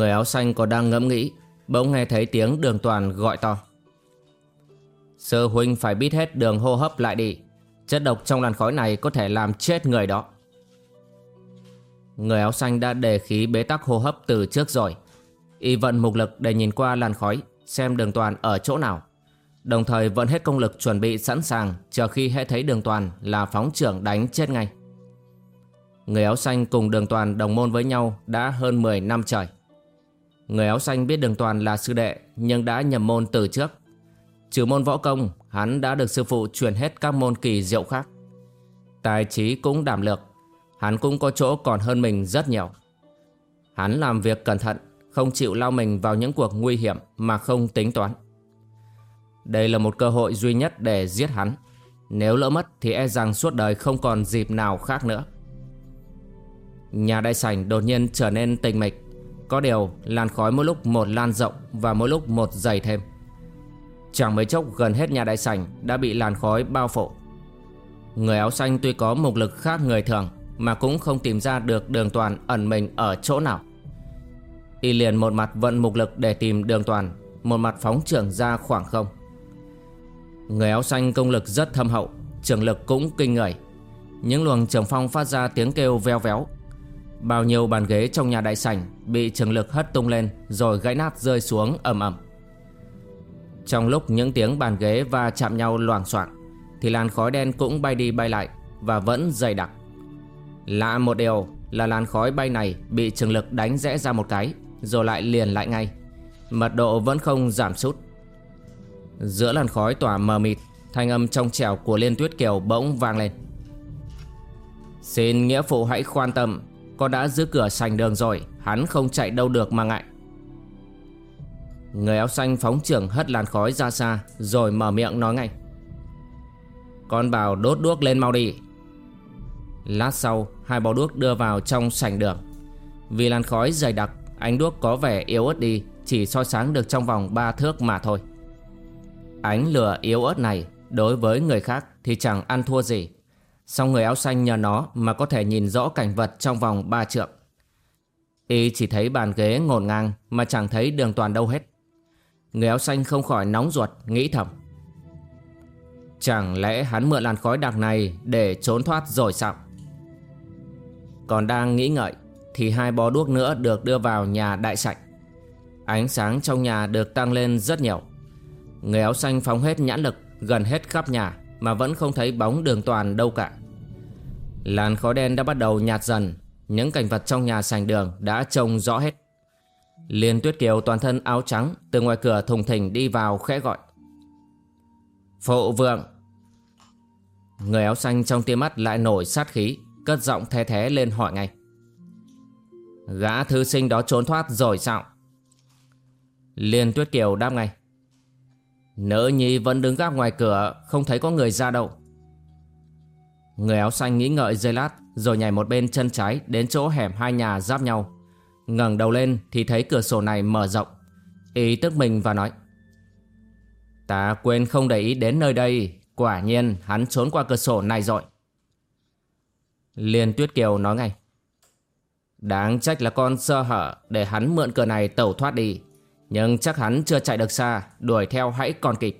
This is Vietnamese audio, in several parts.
Người áo xanh còn đang ngẫm nghĩ, Bỗng nghe thấy tiếng đường toàn gọi to. Sư huynh phải biết hết đường hô hấp lại đi, Chất độc trong làn khói này có thể làm chết người đó. Người áo xanh đã đề khí bế tắc hô hấp từ trước rồi. Y vận mục lực để nhìn qua làn khói, Xem đường toàn ở chỗ nào. Đồng thời vận hết công lực chuẩn bị sẵn sàng, Chờ khi hệ thấy đường toàn là phóng trưởng đánh chết ngay. Người áo xanh cùng đường toàn đồng môn với nhau đã hơn 10 năm trời. Người áo xanh biết đường toàn là sư đệ nhưng đã nhầm môn từ trước. Trừ môn võ công, hắn đã được sư phụ truyền hết các môn kỳ diệu khác. Tài trí cũng đảm lược, hắn cũng có chỗ còn hơn mình rất nhiều. Hắn làm việc cẩn thận, không chịu lao mình vào những cuộc nguy hiểm mà không tính toán. Đây là một cơ hội duy nhất để giết hắn. Nếu lỡ mất thì e rằng suốt đời không còn dịp nào khác nữa. Nhà đại sảnh đột nhiên trở nên tình mịch có điều, làn khói mỗi lúc một lan rộng và mỗi lúc một dày thêm. Chẳng mấy chốc, gần hết nhà đại sảnh đã bị làn khói bao phủ. Người áo xanh tuy có mục lực khác người thường, Mà cũng không tìm ra được đường toàn ẩn mình ở chỗ nào. Y liền một mặt vận mục lực để tìm đường toàn, Một mặt phóng trưởng ra khoảng không. Người áo xanh công lực rất thâm hậu Trường lực cũng kinh người. Những luồng trường phong phát ra tiếng kêu veo véo. Bao nhiêu bàn ghế trong nhà đại sảnh bị trường lực hất tung lên rồi gãy nát rơi xuống ầm ầm. Trong lúc những tiếng bàn ghế va chạm nhau loảng xoảng thì làn khói đen cũng bay đi bay lại và vẫn dày đặc. Lạ một điều là làn khói bay này bị trường lực đánh rẽ ra một cái rồi lại liền lại ngay. Mật độ vẫn không giảm sút. Giữa làn khói tỏa mờ mịt, thanh âm trong trẻo của Liên Tuyết Kiều bỗng vang lên. Xin nghĩa phụ hãy khoan tâm con đã giữ cửa sành đường rồi, Hắn không chạy đâu được mà ngại. Người áo xanh phóng trưởng hất làn khói ra xa, Rồi mở miệng nói ngay. Con bảo đốt đuốc lên mau đi. Lát sau, Hai bó đuốc đưa vào trong sảnh đường. Vì làn khói dày đặc, Ánh đuốc có vẻ yếu ớt đi, Chỉ soi sáng được trong vòng 3 thước mà thôi. Ánh lửa yếu ớt này, Đối với người khác thì chẳng ăn thua gì. Song người áo xanh nhờ nó mà có thể nhìn rõ cảnh vật trong vòng ba trượng. Y chỉ thấy bàn ghế ngổn ngang mà chẳng thấy đường toàn đâu hết. Người áo xanh không khỏi nóng ruột, nghĩ thầm. Chẳng lẽ hắn mượn làn khói đặc này để trốn thoát rồi sao? Còn đang nghĩ ngợi thì hai bó đuốc nữa được đưa vào nhà đại sảnh. Ánh sáng trong nhà được tăng lên rất nhiều. Người áo xanh phóng hết nhãn lực gần hết khắp nhà mà vẫn không thấy bóng đường toàn đâu cả. Làn khói đen đã bắt đầu nhạt dần. Những cảnh vật trong nhà sành đường đã trông rõ hết. Liên Tuyết Kiều toàn thân áo trắng Từ ngoài cửa thùng thình đi vào khẽ gọi. Phụ vượng Người áo xanh trong tia mắt lại nổi sát khí, Cất giọng the thế lên hỏi ngay. Gã thư sinh đó trốn thoát rồi sao? Liên Tuyết Kiều đáp ngay. Nữ nhi vẫn đứng gác ngoài cửa, Không thấy có người ra đâu. Người áo xanh nghĩ ngợi giây lát, Rồi nhảy một bên chân trái đến chỗ hẻm hai nhà giáp nhau. Ngẩng đầu lên thì thấy cửa sổ này mở rộng. Ý tức mình và nói, Ta quên không để ý đến nơi đây, Quả nhiên hắn trốn qua cửa sổ này rồi. Liên Tuyết Kiều nói ngay, Đáng trách là con sơ hở Để hắn mượn cửa này tẩu thoát đi, Nhưng chắc hắn chưa chạy được xa, Đuổi theo hãy còn kịp.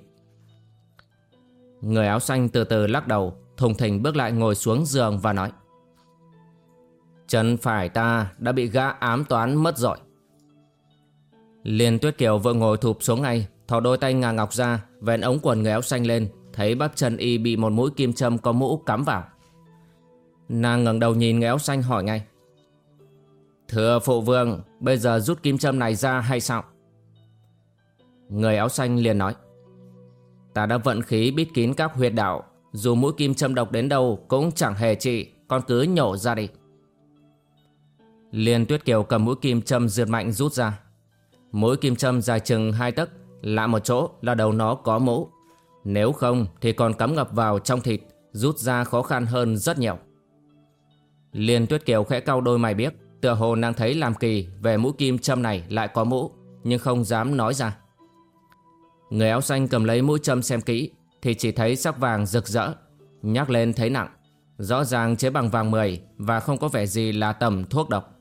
Người áo xanh từ từ lắc đầu thùng thình bước lại ngồi xuống giường và nói Chân phải ta đã bị gã ám toán mất rồi Liên Tuyết Kiều vừa ngồi thụp xuống ngay, thò đôi tay ngà ngọc ra, vén ống quần người áo xanh lên, thấy bắp chân y bị một mũi kim châm có mũ cắm vào. Nàng ngẩng đầu nhìn người áo xanh hỏi ngay. Thưa phụ vương, bây giờ rút kim châm này ra hay sao? Người áo xanh liền nói. Ta đã vận khí bít kín các huyệt đạo, dù mũi kim châm độc đến đâu cũng chẳng hề trị, con cứ nhổ ra đi. Liên Tuyết Kiều cầm mũi kim châm dượt mạnh rút ra. Mũi kim châm dài chừng hai tấc, lạ một chỗ là đầu nó có mũ. Nếu không thì còn cắm ngập vào trong thịt, rút ra khó khăn hơn rất nhiều. Liên Tuyết Kiều khẽ cau đôi mày biếc, tựa hồ đang thấy làm kỳ về mũi kim châm này lại có mũ, nhưng không dám nói ra. Người áo xanh cầm lấy mũi châm xem kỹ, thì chỉ thấy sắc vàng rực rỡ, nhắc lên thấy nặng. Rõ ràng chế bằng vàng 10 và không có vẻ gì là tầm thuốc độc.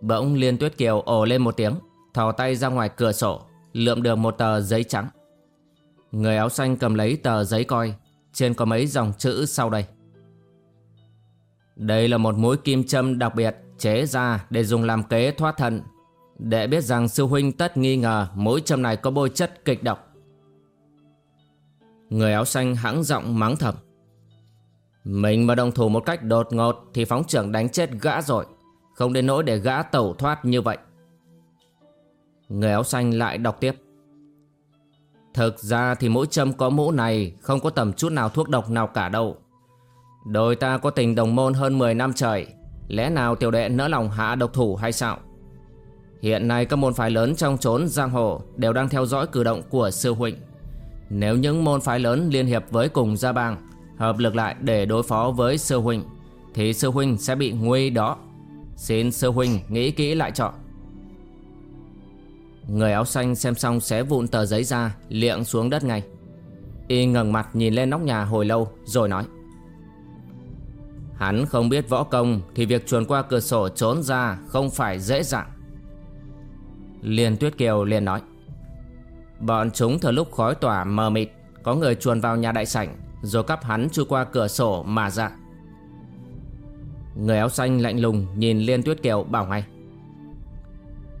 Bỗng Liên Tuyết Kiều ồ lên một tiếng, thò tay ra ngoài cửa sổ, lượm được một tờ giấy trắng. Người áo xanh cầm lấy tờ giấy coi, trên có mấy dòng chữ sau đây. Đây là một mũi kim châm đặc biệt chế ra để dùng làm kế thoát thân. Để biết rằng sư huynh tất nghi ngờ mũi châm này có bôi chất kịch độc. Người áo xanh hãng giọng mắng thầm. Mình mà đồng thủ một cách đột ngột thì phóng trưởng đánh chết gã rồi. Không đến nỗi để gã tẩu thoát như vậy. Người áo xanh lại đọc tiếp. Thực ra thì mỗi châm có mũ này không có tầm chút nào thuốc độc nào cả đâu. Đôi ta có tình đồng môn hơn 10 năm trời Lẽ nào tiểu đệ nỡ lòng hạ độc thủ hay sao Hiện nay các môn phái lớn trong chốn giang hồ Đều đang theo dõi cử động của sư huynh nếu những môn phái lớn liên hiệp với cùng gia bang, Hợp lực lại để đối phó với sư huynh, Thì sư huynh sẽ bị nguy đó. Xin sư huynh nghĩ kỹ lại chọn Người áo xanh xem xong xé vụn tờ giấy ra, Liệng xuống đất ngay. Y ngẩng mặt nhìn lên nóc nhà hồi lâu Rồi nói, Hắn không biết võ công Thì việc chuồn qua cửa sổ trốn ra Không phải dễ dàng. Liên Tuyết Kiều liền nói Bọn chúng thời lúc khói tỏa mờ mịt, Có người chuồn vào nhà đại sảnh, Rồi cắp hắn chui qua cửa sổ mà ra. Người áo xanh lạnh lùng Nhìn Liên Tuyết Kiều bảo ngay.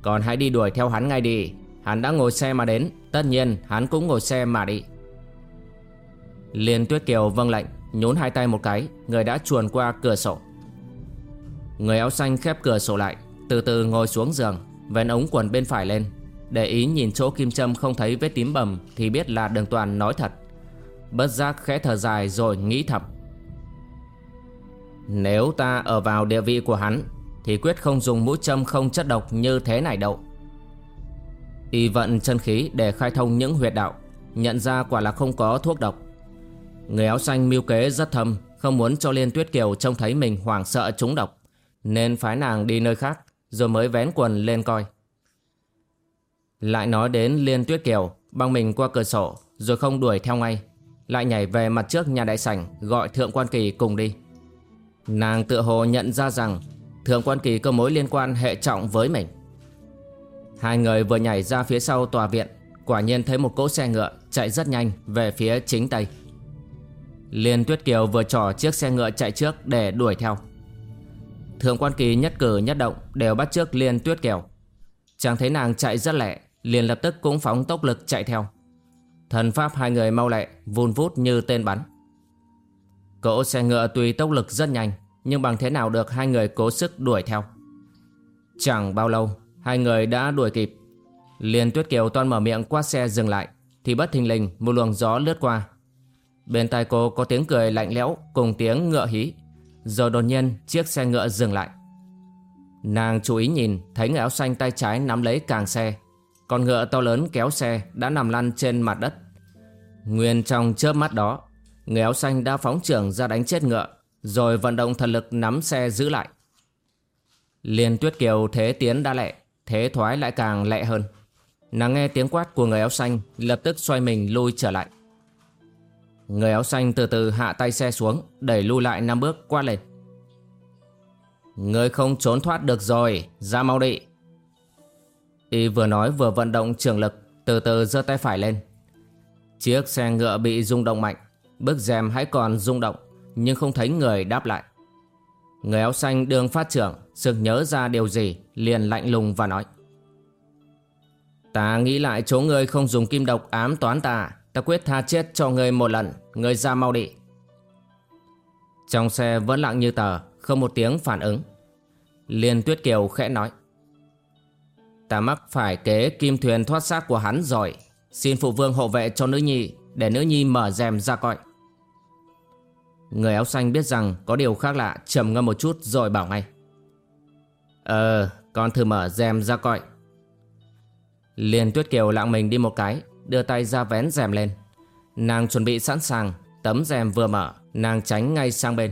Còn hãy đi đuổi theo hắn ngay đi, Hắn đã ngồi xe mà đến, Tất nhiên hắn cũng ngồi xe mà đi. Liên Tuyết Kiều vâng lệnh Nhốn hai tay một cái, Người đã chuồn qua cửa sổ. Người áo xanh khép cửa sổ lại, Từ từ ngồi xuống giường, Vén ống quần bên phải lên. Để ý nhìn chỗ kim châm không thấy vết tím bầm Thì biết là đường toàn nói thật. Bất giác khẽ thở dài rồi nghĩ thầm. Nếu ta ở vào địa vị của hắn, Thì quyết không dùng mũi châm không chất độc như thế này đâu. Y vận chân khí để khai thông những huyệt đạo, Nhận ra quả là không có thuốc độc. Người áo xanh mưu kế rất thâm, Không muốn cho Liên Tuyết Kiều trông thấy mình hoảng sợ trúng độc, Nên phái nàng đi nơi khác, Rồi mới vén quần lên coi. Lại nói đến Liên Tuyết Kiều, Băng mình qua cửa sổ, Rồi không đuổi theo ngay. Lại nhảy về mặt trước nhà đại sảnh, Gọi Thượng Quan Kỳ cùng đi. Nàng tự hồ nhận ra rằng Thượng Quan Kỳ có mối liên quan hệ trọng với mình. Hai người vừa nhảy ra phía sau tòa viện, Quả nhiên thấy một cỗ xe ngựa chạy rất nhanh về phía chính tây Liên Tuyết Kiều vừa trỏ chiếc xe ngựa chạy trước để đuổi theo. Thượng quan kỳ nhất cử nhất động đều bắt trước Liên Tuyết Kiều. Chàng thấy nàng chạy rất lẹ Liền lập tức cũng phóng tốc lực chạy theo Thần pháp hai người mau lẹ, Vun vút như tên bắn Cỗ xe ngựa tuy tốc lực rất nhanh, Nhưng bằng thế nào được hai người cố sức đuổi theo Chẳng bao lâu, Hai người đã đuổi kịp liền Tuyết Kiều toan mở miệng quát xe dừng lại, Thì bất thình lình một luồng gió lướt qua Bên tai cô có tiếng cười lạnh lẽo cùng tiếng ngựa hí. Rồi đột nhiên, chiếc xe ngựa dừng lại. Nàng chú ý nhìn, thấy người áo xanh tay trái nắm lấy càng xe. Con ngựa to lớn kéo xe đã nằm lăn trên mặt đất. Nguyên trong chớp mắt đó, người áo xanh đã phóng trưởng ra đánh chết ngựa, rồi vận động thần lực nắm xe giữ lại. Liên tuyết kiều thế tiến đã lẹ, thế thoái lại càng lẹ hơn. Nàng nghe tiếng quát của người áo xanh, lập tức xoay mình lui trở lại. Người áo xanh từ từ hạ tay xe xuống Đẩy lui lại năm bước qua lên Người không trốn thoát được rồi Ra mau đi Y vừa nói vừa vận động trường lực, Từ từ giơ tay phải lên. Chiếc xe ngựa bị rung động mạnh, Bức rèm hãy còn rung động, Nhưng không thấy người đáp lại. Người áo xanh đường phát trưởng, Sực nhớ ra điều gì, Liền lạnh lùng và nói. Ta nghĩ lại chỗ ngươi không dùng kim độc ám toán ta Ta quyết tha chết cho ngươi một lần, Ngươi ra mau đi. Trong xe vẫn lặng như tờ, Không một tiếng phản ứng. Liên Tuyết Kiều khẽ nói. Ta mắc phải kế kim thuyền thoát xác của hắn rồi. Xin phụ vương hộ vệ cho nữ nhi, Để nữ nhi mở rèm ra coi. Người áo xanh biết rằng có điều khác lạ, trầm ngâm một chút rồi bảo ngay. Ờ con thử mở rèm ra coi. Liền Tuyết Kiều lặng mình đi một cái, Đưa tay ra vén rèm lên. Nàng chuẩn bị sẵn sàng, Tấm rèm vừa mở, Nàng tránh ngay sang bên.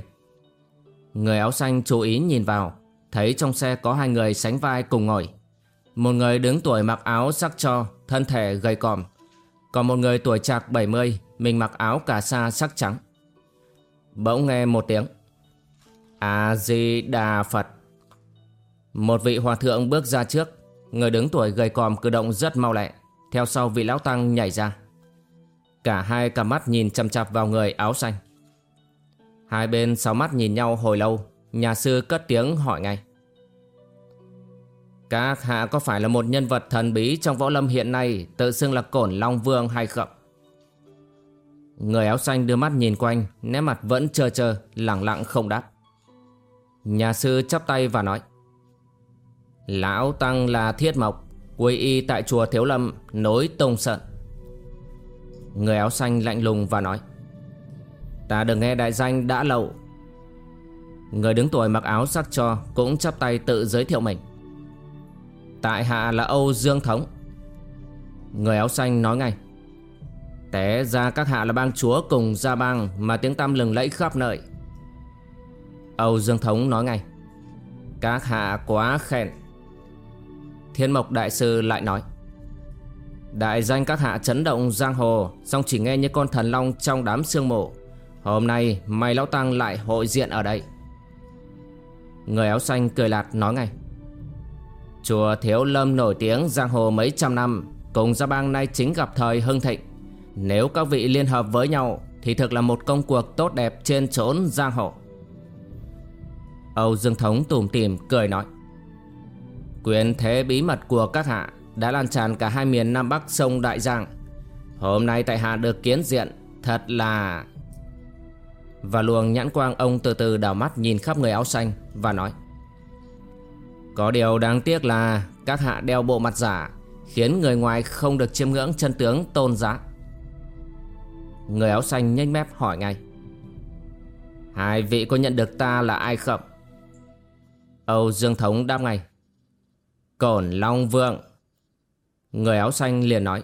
Người áo xanh chú ý nhìn vào, Thấy trong xe có hai người sánh vai cùng ngồi. Một người đứng tuổi mặc áo sắc cho, Thân thể gầy còm. Còn một người tuổi chạc 70 Mình mặc áo cà sa sắc trắng. Bỗng nghe một tiếng. A-di-đà Phật. Một vị hòa thượng bước ra trước. Người đứng tuổi gầy còm cử động rất mau lẹ, Theo sau vị lão tăng nhảy ra. Cả hai cặp mắt nhìn chăm chạp vào người áo xanh. Hai bên sáu mắt nhìn nhau hồi lâu, Nhà sư cất tiếng hỏi ngay. Các hạ có phải là một nhân vật thần bí trong võ lâm hiện nay, Tự xưng là Cổn Long Vương hay không? Người áo xanh đưa mắt nhìn quanh, Nét mặt vẫn trơ trơ Lặng lặng không đáp. Nhà sư chắp tay và nói, Lão Tăng là Thiết Mộc, Quy y tại chùa Thiếu Lâm, Nối Tông Sận Người áo xanh lạnh lùng và nói, Ta được nghe đại danh đã lâu. Người đứng tuổi mặc áo sắc cho Cũng chắp tay tự giới thiệu mình. Tại hạ là Âu Dương Thống. Người áo xanh nói ngay, Té ra các hạ là bang chúa cùng gia bang Mà tiếng tăm lừng lẫy khắp nơi. Âu Dương Thống nói ngay, Các hạ quá khen. Thiên Mộc Đại Sư lại nói, Đại danh các hạ chấn động giang hồ Xong chỉ nghe như con thần long trong đám sương mộ Hôm nay mày lão tăng lại hội diện ở đây. Người áo xanh cười lạt nói ngay Chùa Thiếu Lâm nổi tiếng giang hồ mấy trăm năm, Cùng gia bang nay chính gặp thời hưng thịnh. Nếu các vị liên hợp với nhau, Thì thực là một công cuộc tốt đẹp trên trốn giang hồ. Âu Dương Thống tủm tìm cười nói, Quyền thế bí mật của các hạ Đã lan tràn cả hai miền Nam Bắc sông Đại Giang. Hôm nay tại hạ được kiến diện, Thật là và luồng nhãn quang ông từ từ đảo mắt nhìn khắp người áo xanh Và nói có điều đáng tiếc là Các hạ đeo bộ mặt giả, Khiến người ngoài không được chiêm ngưỡng chân tướng tôn giá Người áo xanh nhanh mép hỏi ngay. Hai vị có nhận được ta là ai không? Âu Dương Thống đáp ngay. Cổn Long Vương. Người áo xanh liền nói.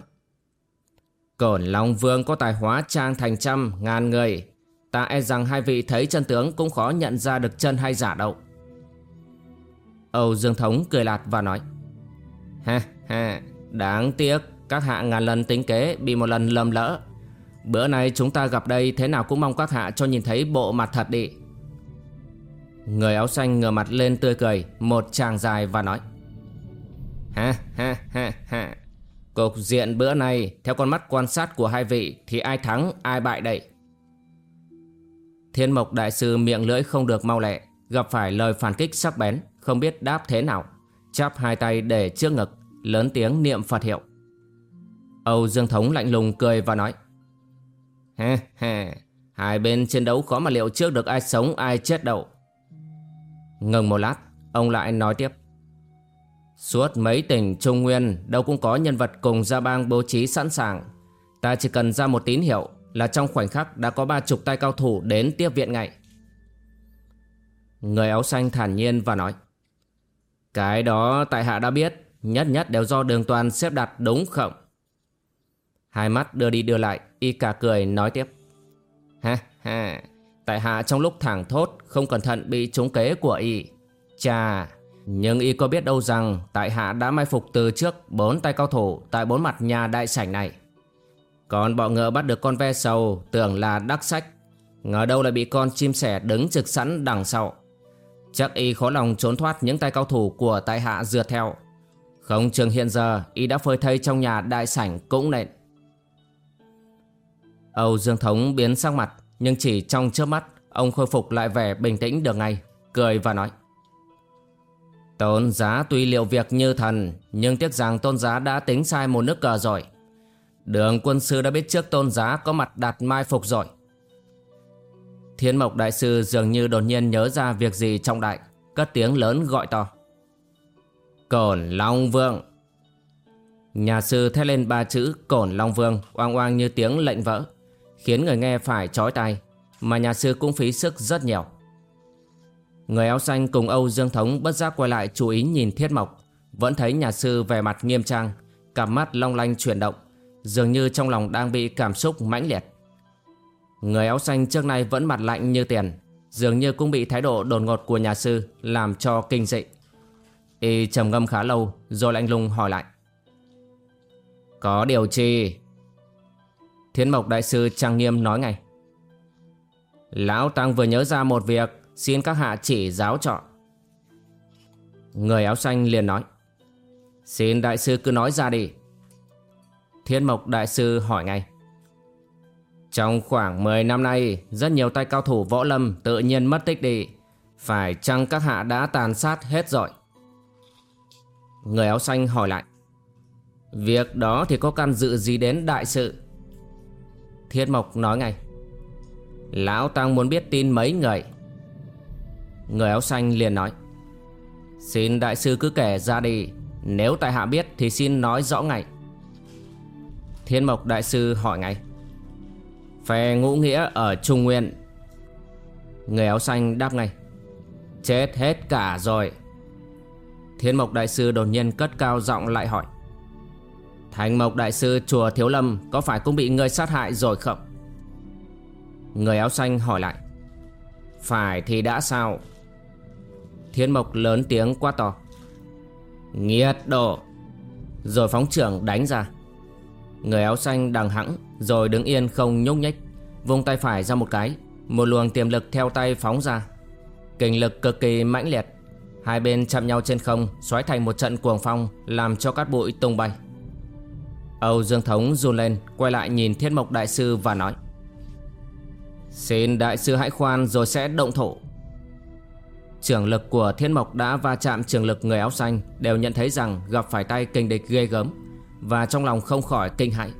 Cổn Long Vương có tài hóa trang thành trăm ngàn người. Ta e rằng hai vị thấy chân tướng cũng khó nhận ra được chân hay giả đâu. Âu Dương Thống cười lạt và nói, Ha ha, Đáng tiếc, Các hạ ngàn lần tính kế Bị một lần lầm lỡ. Bữa nay chúng ta gặp đây Thế nào cũng mong các hạ cho nhìn thấy bộ mặt thật đi. Người áo xanh ngửa mặt lên tươi cười, Một chàng dài và nói, Ha ha ha ha, Cục diện bữa nay, Theo con mắt quan sát của hai vị Thì ai thắng, ai bại đây? Thiên Mộc Đại Sư miệng lưỡi không được mau lẹ, Gặp phải lời phản kích sắc bén. Không biết đáp thế nào, Chắp hai tay để trước ngực, Lớn tiếng niệm Phật hiệu. Âu Dương Thống lạnh lùng cười và nói Ha ha Hai bên chiến đấu khó mà liệu trước được ai sống, ai chết đâu. Ngừng một lát, Ông lại nói tiếp, Suốt mấy tỉnh Trung Nguyên, Đâu cũng có nhân vật cùng gia bang bố trí sẵn sàng. Ta chỉ cần ra một tín hiệu là trong khoảnh khắc đã có ba chục tay cao thủ đến tiếp viện ngay. Người áo xanh thản nhiên và nói cái đó tại hạ đã biết, Nhất nhất đều do đường toàn xếp đặt đúng không? Hai mắt đưa đi đưa lại, Y cả cười nói tiếp. Ha ha, Tại hạ trong lúc thẳng thốt, Không cẩn thận bị trúng kế của Y. Chà, Nhưng Y có biết đâu rằng Tại hạ đã mai phục từ trước Bốn tay cao thủ Tại bốn mặt nhà đại sảnh này. Còn bọ ngựa bắt được con ve sầu, tưởng là đắc sách. Ngờ đâu lại bị con chim sẻ đứng trực sẵn đằng sau. Chắc y khó lòng trốn thoát những tay cao thủ của tại hạ dựa theo. Không chừng hiện giờ, y đã phơi thây trong nhà đại sảnh cũng nện Âu Dương Thống biến sắc mặt, Nhưng chỉ trong chớp mắt, Ông khôi phục lại vẻ bình tĩnh được ngay, Cười và nói. Tôn giá tuy liệu việc như thần, Nhưng tiếc rằng tôn giá đã tính sai một nước cờ rồi. Đường quân sư đã biết trước tôn giá có mặt đặt mai phục rồi. Thiên mộc đại sư dường như đột nhiên nhớ ra việc gì trọng đại, Cất tiếng lớn gọi to. Cổn Long Vương. Nhà sư thét lên ba chữ Cổn Long Vương, oang oang như tiếng lệnh vỡ, Khiến người nghe phải chói tai, Mà nhà sư cũng phí sức rất nhiều. Người áo xanh cùng Âu Dương Thống bất giác quay lại chú ý nhìn Thiết Mộc, Vẫn thấy nhà sư vẻ mặt nghiêm trang, Cặp mắt long lanh chuyển động, Dường như trong lòng đang bị cảm xúc mãnh liệt. Người áo xanh trước nay vẫn mặt lạnh như tiền, Dường như cũng bị thái độ đột ngột của nhà sư Làm cho kinh dị. Y trầm ngâm khá lâu, Rồi lạnh lùng hỏi lại. Có điều chi? Thiên mộc đại sư trang nghiêm nói ngay. Lão Tăng vừa nhớ ra một việc, Xin các hạ chỉ giáo trọ Người áo xanh liền nói. Xin đại sư cứ nói ra đi. Thiên mộc đại sư hỏi ngay. Trong khoảng 10 năm nay, Rất nhiều tay cao thủ võ lâm tự nhiên mất tích đi. Phải chăng các hạ đã tàn sát hết rồi? Người áo xanh hỏi lại. Việc đó thì có căn dự gì đến đại sự? Thiết Mộc nói ngay. Lão Tăng muốn biết tin mấy người? Người áo xanh liền nói. Xin đại sư cứ kể ra đi. Nếu tại hạ biết thì xin nói rõ ngay. Thiên Mộc đại sư hỏi ngay. Phe ngũ nghĩa ở Trung Nguyên Người áo xanh đáp ngay, Chết hết cả rồi Thiên Mộc Đại Sư đột nhiên cất cao giọng lại hỏi Thành Mộc Đại Sư, chùa Thiếu Lâm có phải cũng bị người sát hại rồi không? Người áo xanh hỏi lại, Phải thì đã sao? Thiên Mộc lớn tiếng quá to, Nghiệt đồ! Rồi phóng trưởng đánh ra Người áo xanh đằng hẵng, Rồi đứng yên không nhúc nhích Vung tay phải ra một cái. Một luồng tiềm lực theo tay phóng ra. Kình lực cực kỳ mãnh liệt. Hai bên chạm nhau trên không, Xoáy thành một trận cuồng phong, Làm cho cát bụi tung bay. Âu Dương Thống run lên, Quay lại nhìn Thiết Mộc Đại Sư và nói, Xin Đại Sư hãy khoan rồi sẽ động thổ. Trường lực của Thiên Mộc đã va chạm trường lực người áo xanh, Đều nhận thấy rằng gặp phải tay kình địch ghê gớm Và trong lòng không khỏi kinh hãi.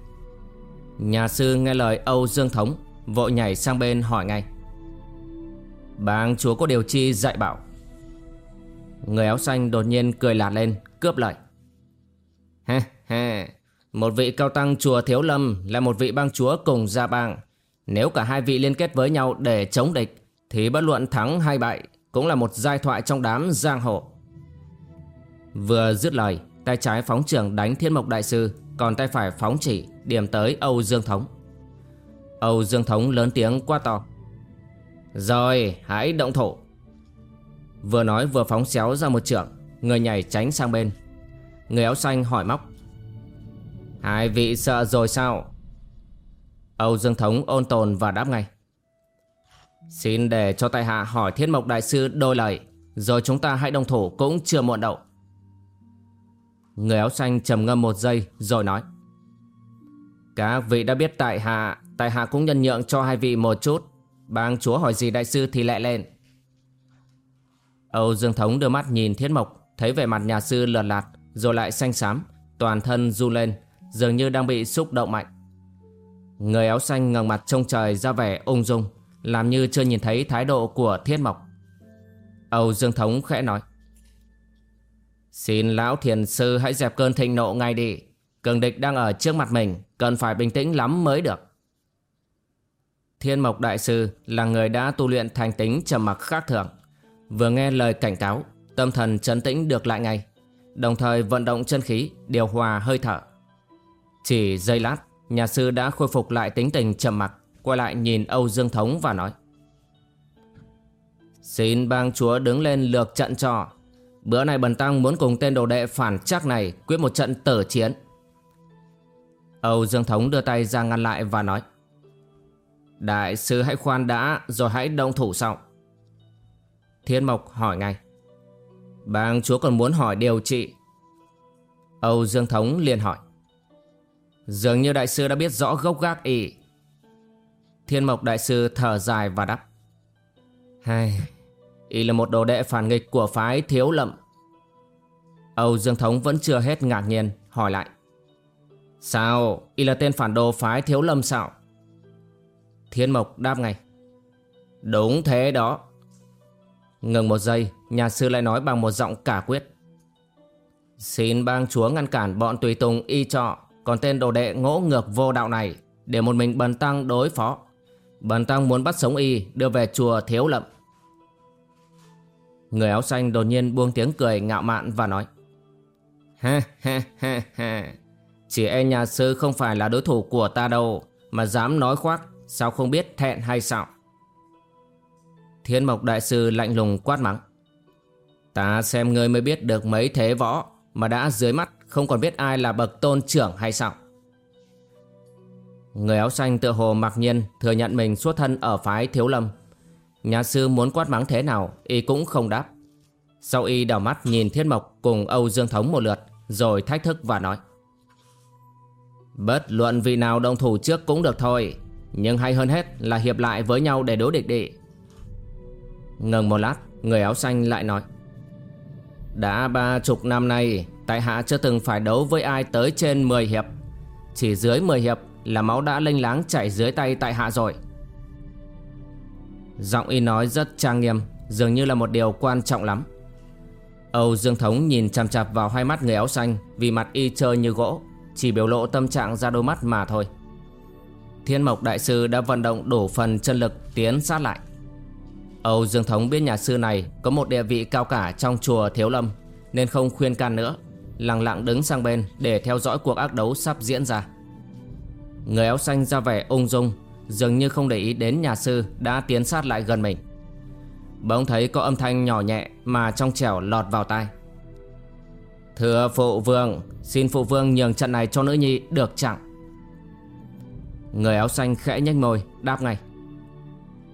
Nhà sư nghe lời Âu Dương Thống Vội nhảy sang bên hỏi ngay. Bang chúa có điều chi dạy bảo. Người áo xanh đột nhiên cười lạt lên, Cướp lời. Ha ha Một vị cao tăng chùa Thiếu Lâm Là một vị bang chúa cùng gia bang. Nếu cả hai vị liên kết với nhau để chống địch, Thì bất luận thắng hay bại Cũng là một giai thoại trong đám giang hồ. Vừa dứt lời, Tay trái phóng trưởng đánh thiên mộc đại sư, Còn tay phải phóng chỉ Điểm tới Âu Dương Thống. Âu Dương Thống lớn tiếng quá to. Rồi, hãy động thủ. Vừa nói vừa phóng xéo ra một trượng, Người nhảy tránh sang bên. Người áo xanh hỏi móc. Hai vị sợ rồi sao? Âu Dương Thống ôn tồn và đáp ngay. Xin để cho tại hạ hỏi Thiết Mộc Đại Sư đôi lời, Rồi chúng ta hãy đồng thủ cũng chưa muộn đậu Người áo xanh trầm ngâm một giây rồi nói. Các vị đã biết tại hạ Tại hạ cũng nhân nhượng cho hai vị một chút. Bang chúa hỏi gì đại sư thì lại lên. Âu Dương Thống đưa mắt nhìn Thiết Mộc, Thấy vẻ mặt nhà sư lợt lạt, Rồi lại xanh xám, Toàn thân du lên, Dường như đang bị xúc động mạnh. Người áo xanh ngẩng mặt trông trời ra vẻ ung dung, Làm như chưa nhìn thấy thái độ của Thiết Mộc. Âu Dương Thống khẽ nói, Xin lão thiền sư hãy dẹp cơn thịnh nộ ngay đi. Cường địch đang ở trước mặt mình, Cần phải bình tĩnh lắm mới được. Thiên Mộc Đại Sư là người đã tu luyện thành tính trầm mặc khác thường. Vừa nghe lời cảnh cáo, Tâm thần trấn tĩnh được lại ngay, Đồng thời vận động chân khí, Điều hòa hơi thở. Chỉ giây lát, Nhà sư đã khôi phục lại tính tình trầm mặc, Quay lại nhìn Âu Dương Thống và nói, Xin bang chúa đứng lên lược trận cho. Bữa này bần tăng muốn cùng tên đồ đệ phản chắc này Quyết một trận tử chiến. Âu Dương Thống đưa tay ra ngăn lại và nói Đại sư hãy khoan đã, Rồi hãy động thủ sau. Thiên Mộc hỏi ngay. Bang chúa còn muốn hỏi điều trị. Âu Dương Thống liền hỏi. Dường như đại sư đã biết rõ gốc gác y Thiên Mộc đại sư thở dài và đáp. Hay Y là một đồ đệ phản nghịch của phái thiếu lậm Âu Dương Thống vẫn chưa hết ngạc nhiên, hỏi lại. Sao y là tên phản đồ phái thiếu lâm sao? Thiên Mộc đáp ngay. Đúng thế đó. Ngừng một giây, Nhà sư lại nói bằng một giọng cả quyết. Xin bang chúa ngăn cản bọn tùy tùng y trọ, Còn tên đồ đệ ngỗ ngược vô đạo này, Để một mình bần tăng đối phó. Bần tăng muốn bắt sống y, Đưa về chùa thiếu lậm Người áo xanh đột nhiên buông tiếng cười ngạo mạn và nói, Ha ha ha ha. Chỉ e nhà sư không phải là đối thủ của ta đâu, Mà dám nói khoác Sao không biết thẹn hay sao? Thiên mộc đại sư lạnh lùng quát mắng. Ta xem ngươi mới biết được mấy thế võ Mà đã dưới mắt, không còn biết ai là bậc tôn trưởng hay sao? Người áo xanh tự hồ mặc nhiên thừa nhận mình xuất thân ở phái thiếu lâm. Nhà sư muốn quát mắng thế nào, y cũng không đáp. Sau y đảo mắt nhìn Thiên Mộc cùng Âu Dương Thống một lượt, Rồi thách thức và nói. Bất luận vị nào đồng thủ trước cũng được thôi. Nhưng hay hơn hết là hiệp lại với nhau để đối địch đi. Ngừng một lát, Người áo xanh lại nói, Đã ba chục năm nay, Tại hạ chưa từng phải đấu với ai tới trên 10 hiệp. Chỉ dưới 10 hiệp Là máu đã lênh láng chảy dưới tay tại hạ rồi. Giọng y nói rất trang nghiêm, Dường như là một điều quan trọng lắm. Âu Dương Thống nhìn chằm chạp vào hai mắt người áo xanh Vì mặt y trơ như gỗ, Chỉ biểu lộ tâm trạng ra đôi mắt mà thôi. Thiên Mộc Đại Sư đã vận động đủ phần chân lực tiến sát lại. Âu Dương Thống biết nhà sư này có một địa vị cao cả trong chùa Thiếu Lâm, Nên không khuyên can nữa, Lặng lặng đứng sang bên để theo dõi cuộc ác đấu sắp diễn ra. Người áo xanh ra vẻ ung dung, Dường như không để ý đến nhà sư đã tiến sát lại gần mình. Bỗng thấy có âm thanh nhỏ nhẹ mà trong trẻo lọt vào tai. Thưa phụ vương, Xin phụ vương nhường trận này cho nữ nhi được chẳng? Người áo xanh khẽ nhếch môi, đáp ngay.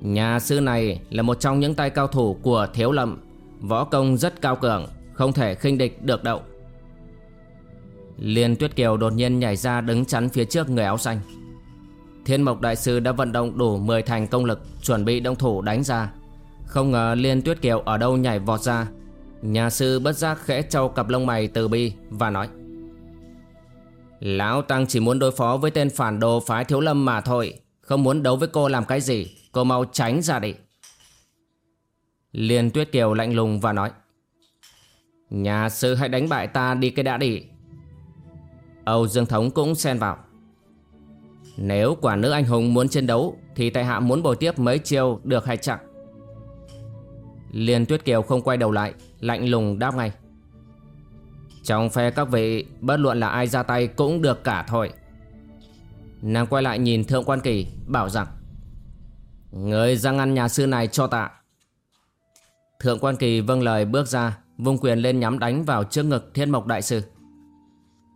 Nhà sư này là một trong những tay cao thủ của thiếu lâm. Võ công rất cao cường, Không thể khinh địch được đậu. Liên Tuyết Kiều đột nhiên nhảy ra đứng chắn phía trước người áo xanh. Thiên Mộc Đại Sư đã vận động đủ 10 thành công lực, Chuẩn bị động thủ đánh ra. Không ngờ Liên Tuyết Kiều ở đâu nhảy vọt ra. Nhà sư bất giác khẽ trâu cặp lông mày từ bi Và nói Lão Tăng chỉ muốn đối phó với tên phản đồ phái thiếu lâm mà thôi, Không muốn đấu với cô làm cái gì. Cô mau tránh ra đi. Liên Tuyết Kiều lạnh lùng và nói, Nhà sư hãy đánh bại ta đi cái đã đi. Âu Dương Thống cũng xen vào, Nếu quả nữ anh hùng muốn chiến đấu, Thì tại hạ muốn bồi tiếp mấy chiêu được hay chẳng Liên Tuyết Kiều không quay đầu lại, Lạnh lùng đáp ngay trong phe các vị, Bất luận là ai ra tay cũng được cả thôi. Nàng quay lại nhìn Thượng Quan Kỳ, Bảo rằng, Người ra ngăn nhà sư này cho tạ. Thượng quan kỳ vâng lời bước ra, Vung quyền lên nhắm đánh vào trước ngực thiên mộc đại sư.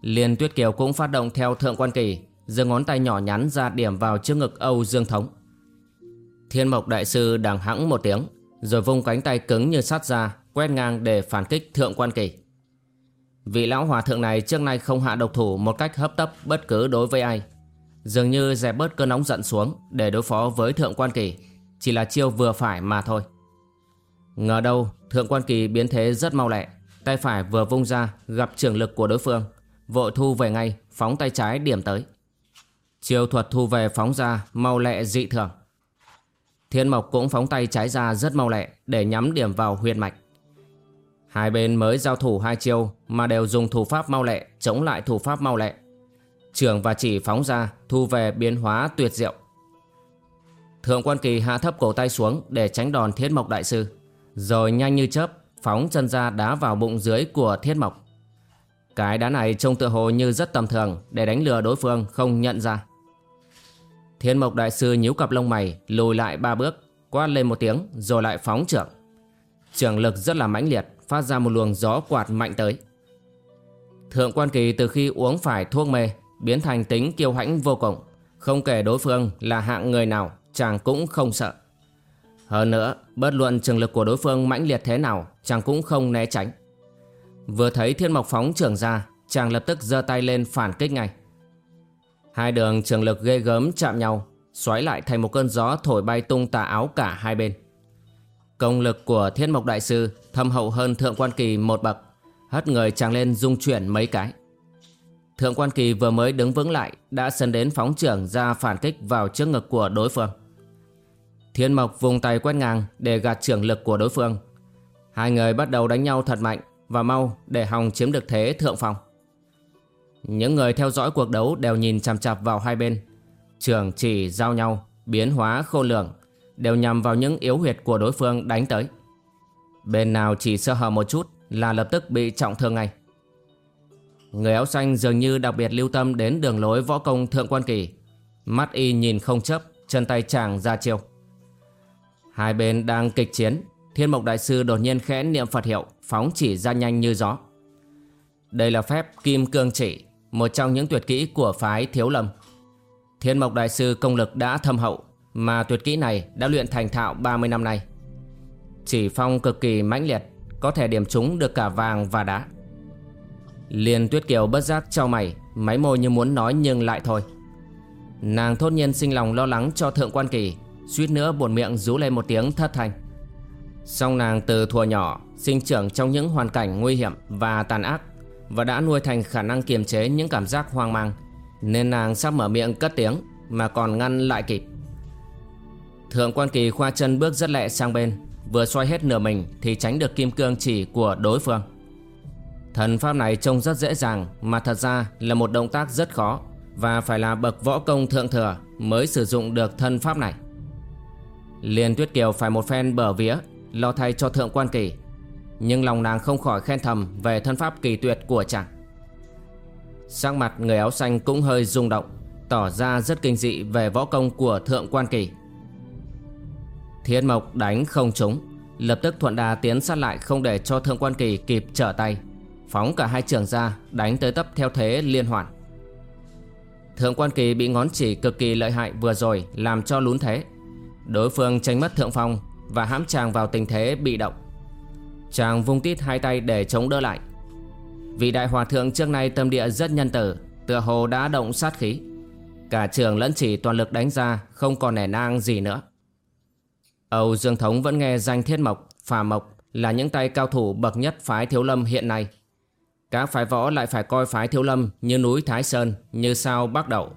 Liên tuyết kiều cũng phát động theo thượng quan kỳ, giơ ngón tay nhỏ nhắn ra điểm vào trước ngực Âu Dương Thống. Thiên mộc đại sư đằng hẵng một tiếng, Rồi vung cánh tay cứng như sắt ra, Quét ngang để phản kích thượng quan kỳ. Vị lão hòa thượng này trước nay không hạ độc thủ một cách hấp tấp, bất cứ đối với ai. Dường như dẹp bớt cơn nóng giận xuống Để đối phó với Thượng Quan Kỳ, Chỉ là chiêu vừa phải mà thôi. Ngờ đâu, Thượng Quan Kỳ biến thế rất mau lẹ, Tay phải vừa vung ra, Gặp trường lực của đối phương, Vội thu về ngay, Phóng tay trái điểm tới. Chiêu thuật thu về phóng ra, Mau lẹ dị thường. Thiên Mộc cũng phóng tay trái ra rất mau lẹ Để nhắm điểm vào huyệt mạch. Hai bên mới giao thủ hai chiêu Mà đều dùng thủ pháp mau lẹ, Chống lại thủ pháp mau lẹ. Trường và chỉ phóng ra, Thu về biến hóa tuyệt diệu. Thượng quan kỳ hạ thấp cổ tay xuống Để tránh đòn thiết mộc đại sư. Rồi nhanh như chớp, Phóng chân ra đá vào bụng dưới của thiết mộc. Cái đá này trông tựa hồ như rất tầm thường Để đánh lừa đối phương không nhận ra. Thiên mộc đại sư nhíu cặp lông mày, Lùi lại ba bước, Quát lên một tiếng, rồi lại phóng trưởng. Trường lực rất là mãnh liệt Phát ra một luồng gió quạt mạnh tới Thượng quan kỳ từ khi uống phải thuốc mê biến thành tính kiêu hãnh vô cùng. Không kể đối phương là hạng người nào, chàng cũng không sợ. Hơn nữa, bất luận trường lực của đối phương mãnh liệt thế nào, chàng cũng không né tránh. Vừa thấy thiên mộc phóng trường ra, chàng lập tức giơ tay lên phản kích ngay. Hai đường trường lực ghê gớm chạm nhau, xoáy lại thành một cơn gió thổi bay tung tà áo cả hai bên. Công lực của thiên mộc đại sư thâm hậu hơn thượng quan kỳ một bậc, Hất người chàng lên dung chuyển mấy cái. Thượng quan kỳ vừa mới đứng vững lại Đã sân đến phóng trưởng ra phản kích vào trước ngực của đối phương. Thiên Mộc vùng tay quét ngang để gạt trưởng lực của đối phương. Hai người bắt đầu đánh nhau thật mạnh Và mau để hòng chiếm được thế thượng phong. Những người theo dõi cuộc đấu đều nhìn chằm chặp vào hai bên. Trường chỉ giao nhau Biến hóa khôn lường Đều nhằm vào những yếu huyệt của đối phương đánh tới. Bên nào chỉ sơ hở một chút Là lập tức bị trọng thương ngay. Người áo xanh dường như đặc biệt lưu tâm đến đường lối võ công thượng quan kỳ. Mắt y nhìn không chấp Chân tay chàng ra chiêu. Hai bên đang kịch chiến, Thiên mộc đại sư đột nhiên khẽ niệm Phật hiệu, Phóng chỉ ra nhanh như gió. Đây là phép kim cương chỉ, Một trong những tuyệt kỹ của phái thiếu lâm. Thiên mộc đại sư công lực đã thâm hậu, Mà tuyệt kỹ này đã luyện thành thạo 30 năm nay. Chỉ phong cực kỳ mãnh liệt, Có thể điểm trúng được cả vàng và đá. Liên tuyết kiều bất giác trao mày, Máy môi như muốn nói nhưng lại thôi. Nàng thốt nhiên sinh lòng lo lắng cho thượng quan kỳ, Suýt nữa buồn miệng rú lên một tiếng thất thanh. Song nàng từ thuở nhỏ, Sinh trưởng trong những hoàn cảnh nguy hiểm và tàn ác Và đã nuôi thành khả năng kiềm chế những cảm giác hoang mang, Nên nàng sắp mở miệng cất tiếng Mà còn ngăn lại kịp. Thượng quan kỳ khoa chân bước rất lẹ sang bên Vừa xoay hết nửa mình Thì tránh được kim cương chỉ của đối phương. Thần pháp này trông rất dễ dàng, Mà thật ra là một động tác rất khó Và phải là bậc võ công thượng thừa Mới sử dụng được thân pháp này. Liên Tuyết Kiều phải một phen bờ vía, Lo thay cho thượng quan kỳ, Nhưng lòng nàng không khỏi khen thầm Về thân pháp kỳ tuyệt của chàng. Sắc mặt người áo xanh cũng hơi rung động, Tỏ ra rất kinh dị về võ công của thượng quan kỳ. Thiên Mộc đánh không trúng. Lập tức thuận đà tiến sát lại không để cho thượng quan kỳ kịp trở tay. Phóng cả hai trường ra, đánh tới tấp theo thế liên hoàn. Thượng quan kỳ bị ngón chỉ cực kỳ lợi hại vừa rồi làm cho lún thế. Đối phương tránh mất thượng phong và hãm chàng vào tình thế bị động. Chàng vung tít hai tay để chống đỡ lại. Vì đại hòa thượng trước nay tâm địa rất nhân tử Tựa hồ đã động sát khí. Cả trường lẫn chỉ toàn lực đánh ra, Không còn nẻ nang gì nữa. Âu Dương Thống vẫn nghe danh Thiết Mộc, Phà Mộc Là những tay cao thủ bậc nhất phái Thiếu Lâm hiện nay Các phái võ lại phải coi phái Thiếu Lâm Như núi Thái Sơn, như sao Bắc Đậu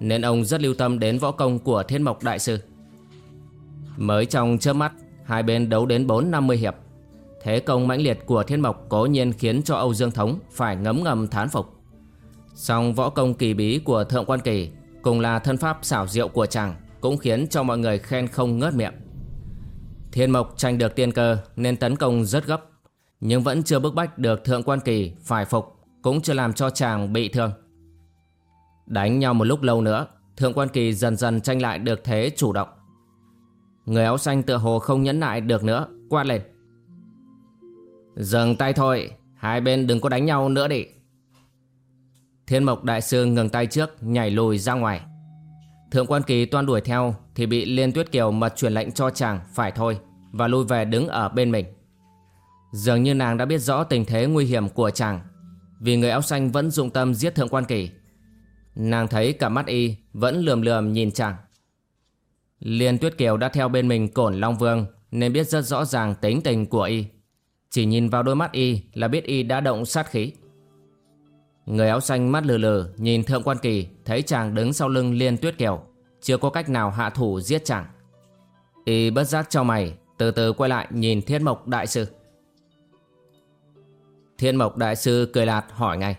Nên ông rất lưu tâm đến võ công của Thiên Mộc Đại Sư Mới trong chớp mắt Hai bên đấu đến 4-50 hiệp Thế công mãnh liệt của Thiên Mộc cố nhiên khiến cho Âu Dương Thống phải ngấm ngầm thán phục. Song võ công kỳ bí của Thượng Quan Kỳ cùng là thân pháp xảo diệu của chàng cũng khiến cho mọi người khen không ngớt miệng. Thiên Mộc tranh được tiên cơ nên tấn công rất gấp, nhưng vẫn chưa bức bách được Thượng Quan Kỳ phải phục, cũng chưa làm cho chàng bị thương. Đánh nhau một lúc lâu nữa, Thượng Quan Kỳ dần dần tranh lại được thế chủ động. Người áo xanh tựa hồ không nhẫn nại được nữa Quát lên Dừng tay thôi Hai bên đừng có đánh nhau nữa đi Thiên mộc đại sư ngừng tay trước Nhảy lùi ra ngoài Thượng quan kỳ toan đuổi theo thì bị Liên Tuyết Kiều mật truyền lệnh cho chàng Phải thôi Và lui về đứng ở bên mình Dường như nàng đã biết rõ tình thế nguy hiểm của chàng, Vì người áo xanh vẫn dụng tâm giết thượng quan kỳ Nàng thấy cả mắt y Vẫn lườm lườm nhìn chàng Liên Tuyết Kiều đã theo bên mình cổn Long Vương nên biết rất rõ ràng tính tình của y. Chỉ nhìn vào đôi mắt y là biết y đã động sát khí. Người áo xanh mắt lừ lừ nhìn Thượng Quan Kỳ thấy chàng đứng sau lưng Liên Tuyết Kiều. Chưa có cách nào hạ thủ giết chàng. Y bất giác cho mày từ từ quay lại nhìn Thiên Mộc Đại Sư. Thiên Mộc Đại Sư cười lạt hỏi ngay.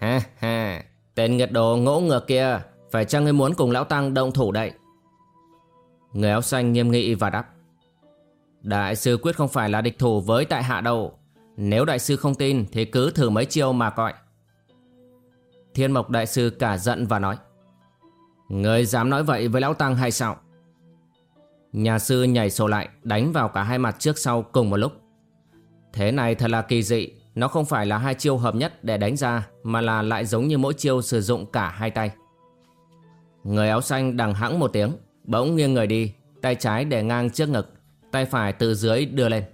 Ha ha, tên nghiệt đồ ngỗ ngược kia, phải chăng ngươi muốn cùng Lão Tăng động thủ đậy? Người áo xanh nghiêm nghị và đáp Đại sư quyết không phải là địch thủ với tại hạ đâu Nếu đại sư không tin Thì cứ thử mấy chiêu mà coi Thiên mộc đại sư cả giận và nói Người dám nói vậy với lão tăng hay sao? Nhà sư nhảy sổ lại, Đánh vào cả hai mặt trước sau cùng một lúc. Thế này thật là kỳ dị, Nó không phải là hai chiêu hợp nhất để đánh ra, Mà là lại giống như mỗi chiêu sử dụng cả hai tay. Người áo xanh đằng hãng một tiếng, Bỗng nghiêng người đi, Tay trái để ngang trước ngực, Tay phải từ dưới đưa lên.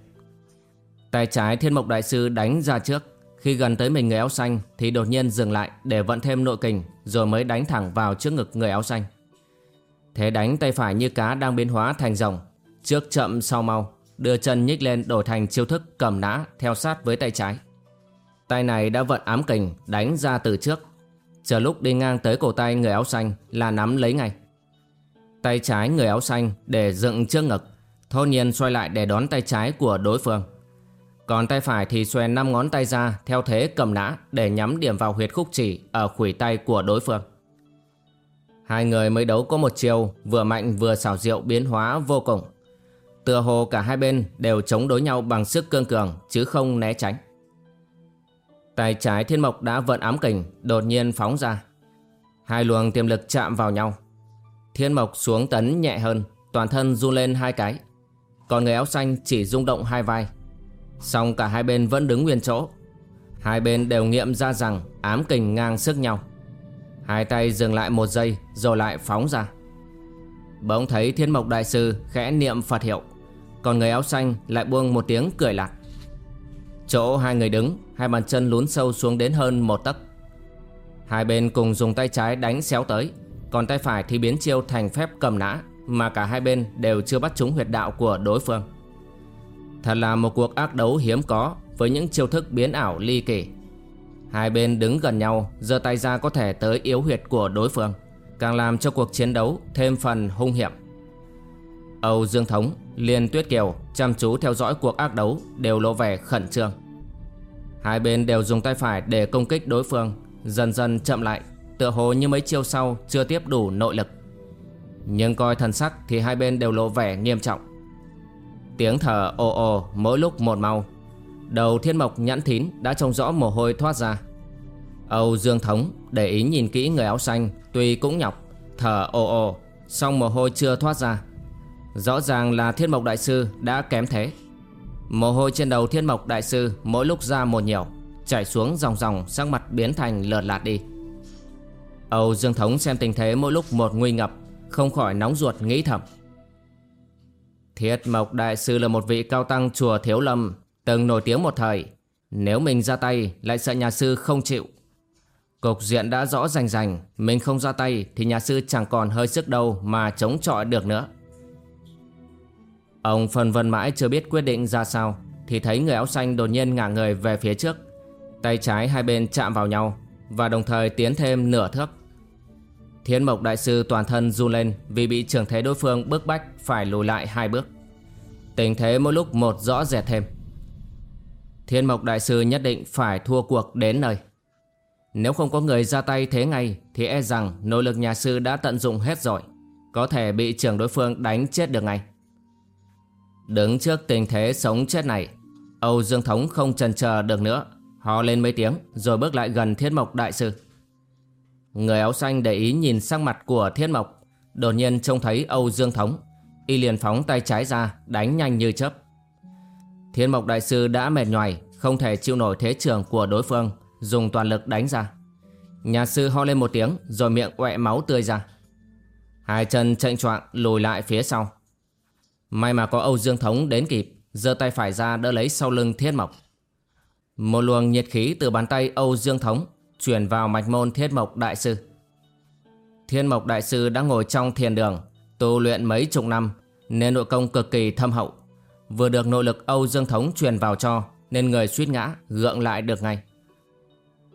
Tay trái thiên mộc đại sư đánh ra trước. Khi gần tới mình người áo xanh Thì đột nhiên dừng lại để vận thêm nội kình, Rồi mới đánh thẳng vào trước ngực người áo xanh. Thế đánh tay phải như cá đang biến hóa thành rồng, Trước chậm sau mau, Đưa chân nhích lên đổi thành chiêu thức cầm nã Theo sát với tay trái. Tay này đã vận ám kình, đánh ra từ trước. Chờ lúc đi ngang tới cổ tay người áo xanh là nắm lấy ngay. Tay trái người áo xanh để dựng trước ngực Thôn nhiên xoay lại để đón tay trái của đối phương. Còn tay phải thì xòe năm ngón tay ra, Theo thế cầm nã để nhắm điểm vào huyệt khúc chỉ Ở khuỷu tay của đối phương. Hai người mới đấu có một chiều, Vừa mạnh vừa xảo diệu biến hóa vô cùng. Tựa hồ cả hai bên đều chống đối nhau bằng sức cương cường, Chứ không né tránh. Tay trái thiên mộc đã vận ám kình, Đột nhiên phóng ra. Hai luồng tiềm lực chạm vào nhau. Thiên mộc xuống tấn nhẹ hơn, Toàn thân run lên hai cái. Còn người áo xanh chỉ rung động hai vai. Xong cả hai bên vẫn đứng nguyên chỗ. Hai bên đều nghiệm ra rằng Ám kình ngang sức nhau. Hai tay dừng lại một giây Rồi lại phóng ra. Bỗng thấy thiên mộc đại sư khẽ niệm Phật hiệu, Còn người áo xanh lại buông một tiếng cười lạc. Chỗ hai người đứng, Hai bàn chân lún sâu xuống đến hơn một tấc. Hai bên cùng dùng tay trái đánh xéo tới, Còn tay phải thì biến chiêu thành phép cầm nã Mà cả hai bên đều chưa bắt trúng huyệt đạo của đối phương. Thật là một cuộc ác đấu hiếm có Với những chiêu thức biến ảo ly kỳ. Hai bên đứng gần nhau giơ tay ra có thể tới yếu huyệt của đối phương Càng làm cho cuộc chiến đấu thêm phần hung hiểm. Âu Dương Thống, Liên Tuyết Kiều chăm chú theo dõi cuộc ác đấu đều lộ vẻ khẩn trương. Hai bên đều dùng tay phải để công kích đối phương Dần dần chậm lại Tựa hồ như mấy chiêu sau chưa tiếp đủ nội lực. Nhưng coi thần sắc thì hai bên đều lộ vẻ nghiêm trọng. Tiếng thở ồ ồ mỗi lúc một mau. Đầu thiên mộc nhãn thín đã trông rõ mồ hôi thoát ra. Âu Dương Thống để ý nhìn kỹ người áo xanh, Tuy cũng nhọc, Thở ồ ồ Xong mồ hôi chưa thoát ra. Rõ ràng là thiên mộc đại sư đã kém thế. Mồ hôi trên đầu thiên mộc đại sư mỗi lúc ra một nhiều, Chảy xuống dòng dòng sang mặt biến thành lợt lạt đi. Âu Dương Thống xem tình thế mỗi lúc một nguy ngập, Không khỏi nóng ruột nghĩ thầm. Thiết mộc đại sư là một vị cao tăng chùa Thiếu Lâm, Từng nổi tiếng một thời. Nếu mình ra tay, lại sợ nhà sư không chịu. Cục diện đã rõ rành rành, Mình không ra tay thì nhà sư chẳng còn hơi sức đâu mà chống chọi được nữa. Ông phân vân mãi chưa biết quyết định ra sao, Thì thấy người áo xanh đột nhiên ngả người về phía trước. Tay trái hai bên chạm vào nhau Và đồng thời tiến thêm nửa thước. Thiên mộc đại sư toàn thân run lên Vì bị trường thế đối phương bức bách Phải lùi lại hai bước. Tình thế mỗi lúc một rõ rệt thêm. Thiên mộc đại sư nhất định phải thua cuộc đến nơi. Nếu không có người ra tay thế ngay, Thì e rằng nội lực nhà sư đã tận dụng hết rồi, Có thể bị trưởng đối phương đánh chết được ngay. Đứng trước tình thế sống chết này, Âu Dương Thống không chần chờ được nữa. Họ lên mấy tiếng, Rồi bước lại gần Thiên Mộc Đại Sư. Người áo xanh để ý nhìn sang mặt của Thiên Mộc. Đột nhiên trông thấy Âu Dương Thống. Y liền phóng tay trái ra, Đánh nhanh như chớp. Thiên Mộc Đại Sư đã mệt nhoài, Không thể chịu nổi thế trường của đối phương, Dùng toàn lực đánh ra. Nhà sư ho lên một tiếng, Rồi miệng quẹ máu tươi ra. Hai chân chạy choạng lùi lại phía sau. May mà có Âu Dương Thống đến kịp, giơ tay phải ra đỡ lấy sau lưng Thiên Mộc. Một luồng nhiệt khí từ bàn tay Âu Dương Thống Chuyển vào mạch môn Thiết Mộc Đại Sư. Thiên Mộc Đại Sư đã ngồi trong thiền đường, Tu luyện mấy chục năm, Nên nội công cực kỳ thâm hậu. Vừa được nội lực Âu Dương Thống truyền vào cho, Nên người suýt ngã, gượng lại được ngay.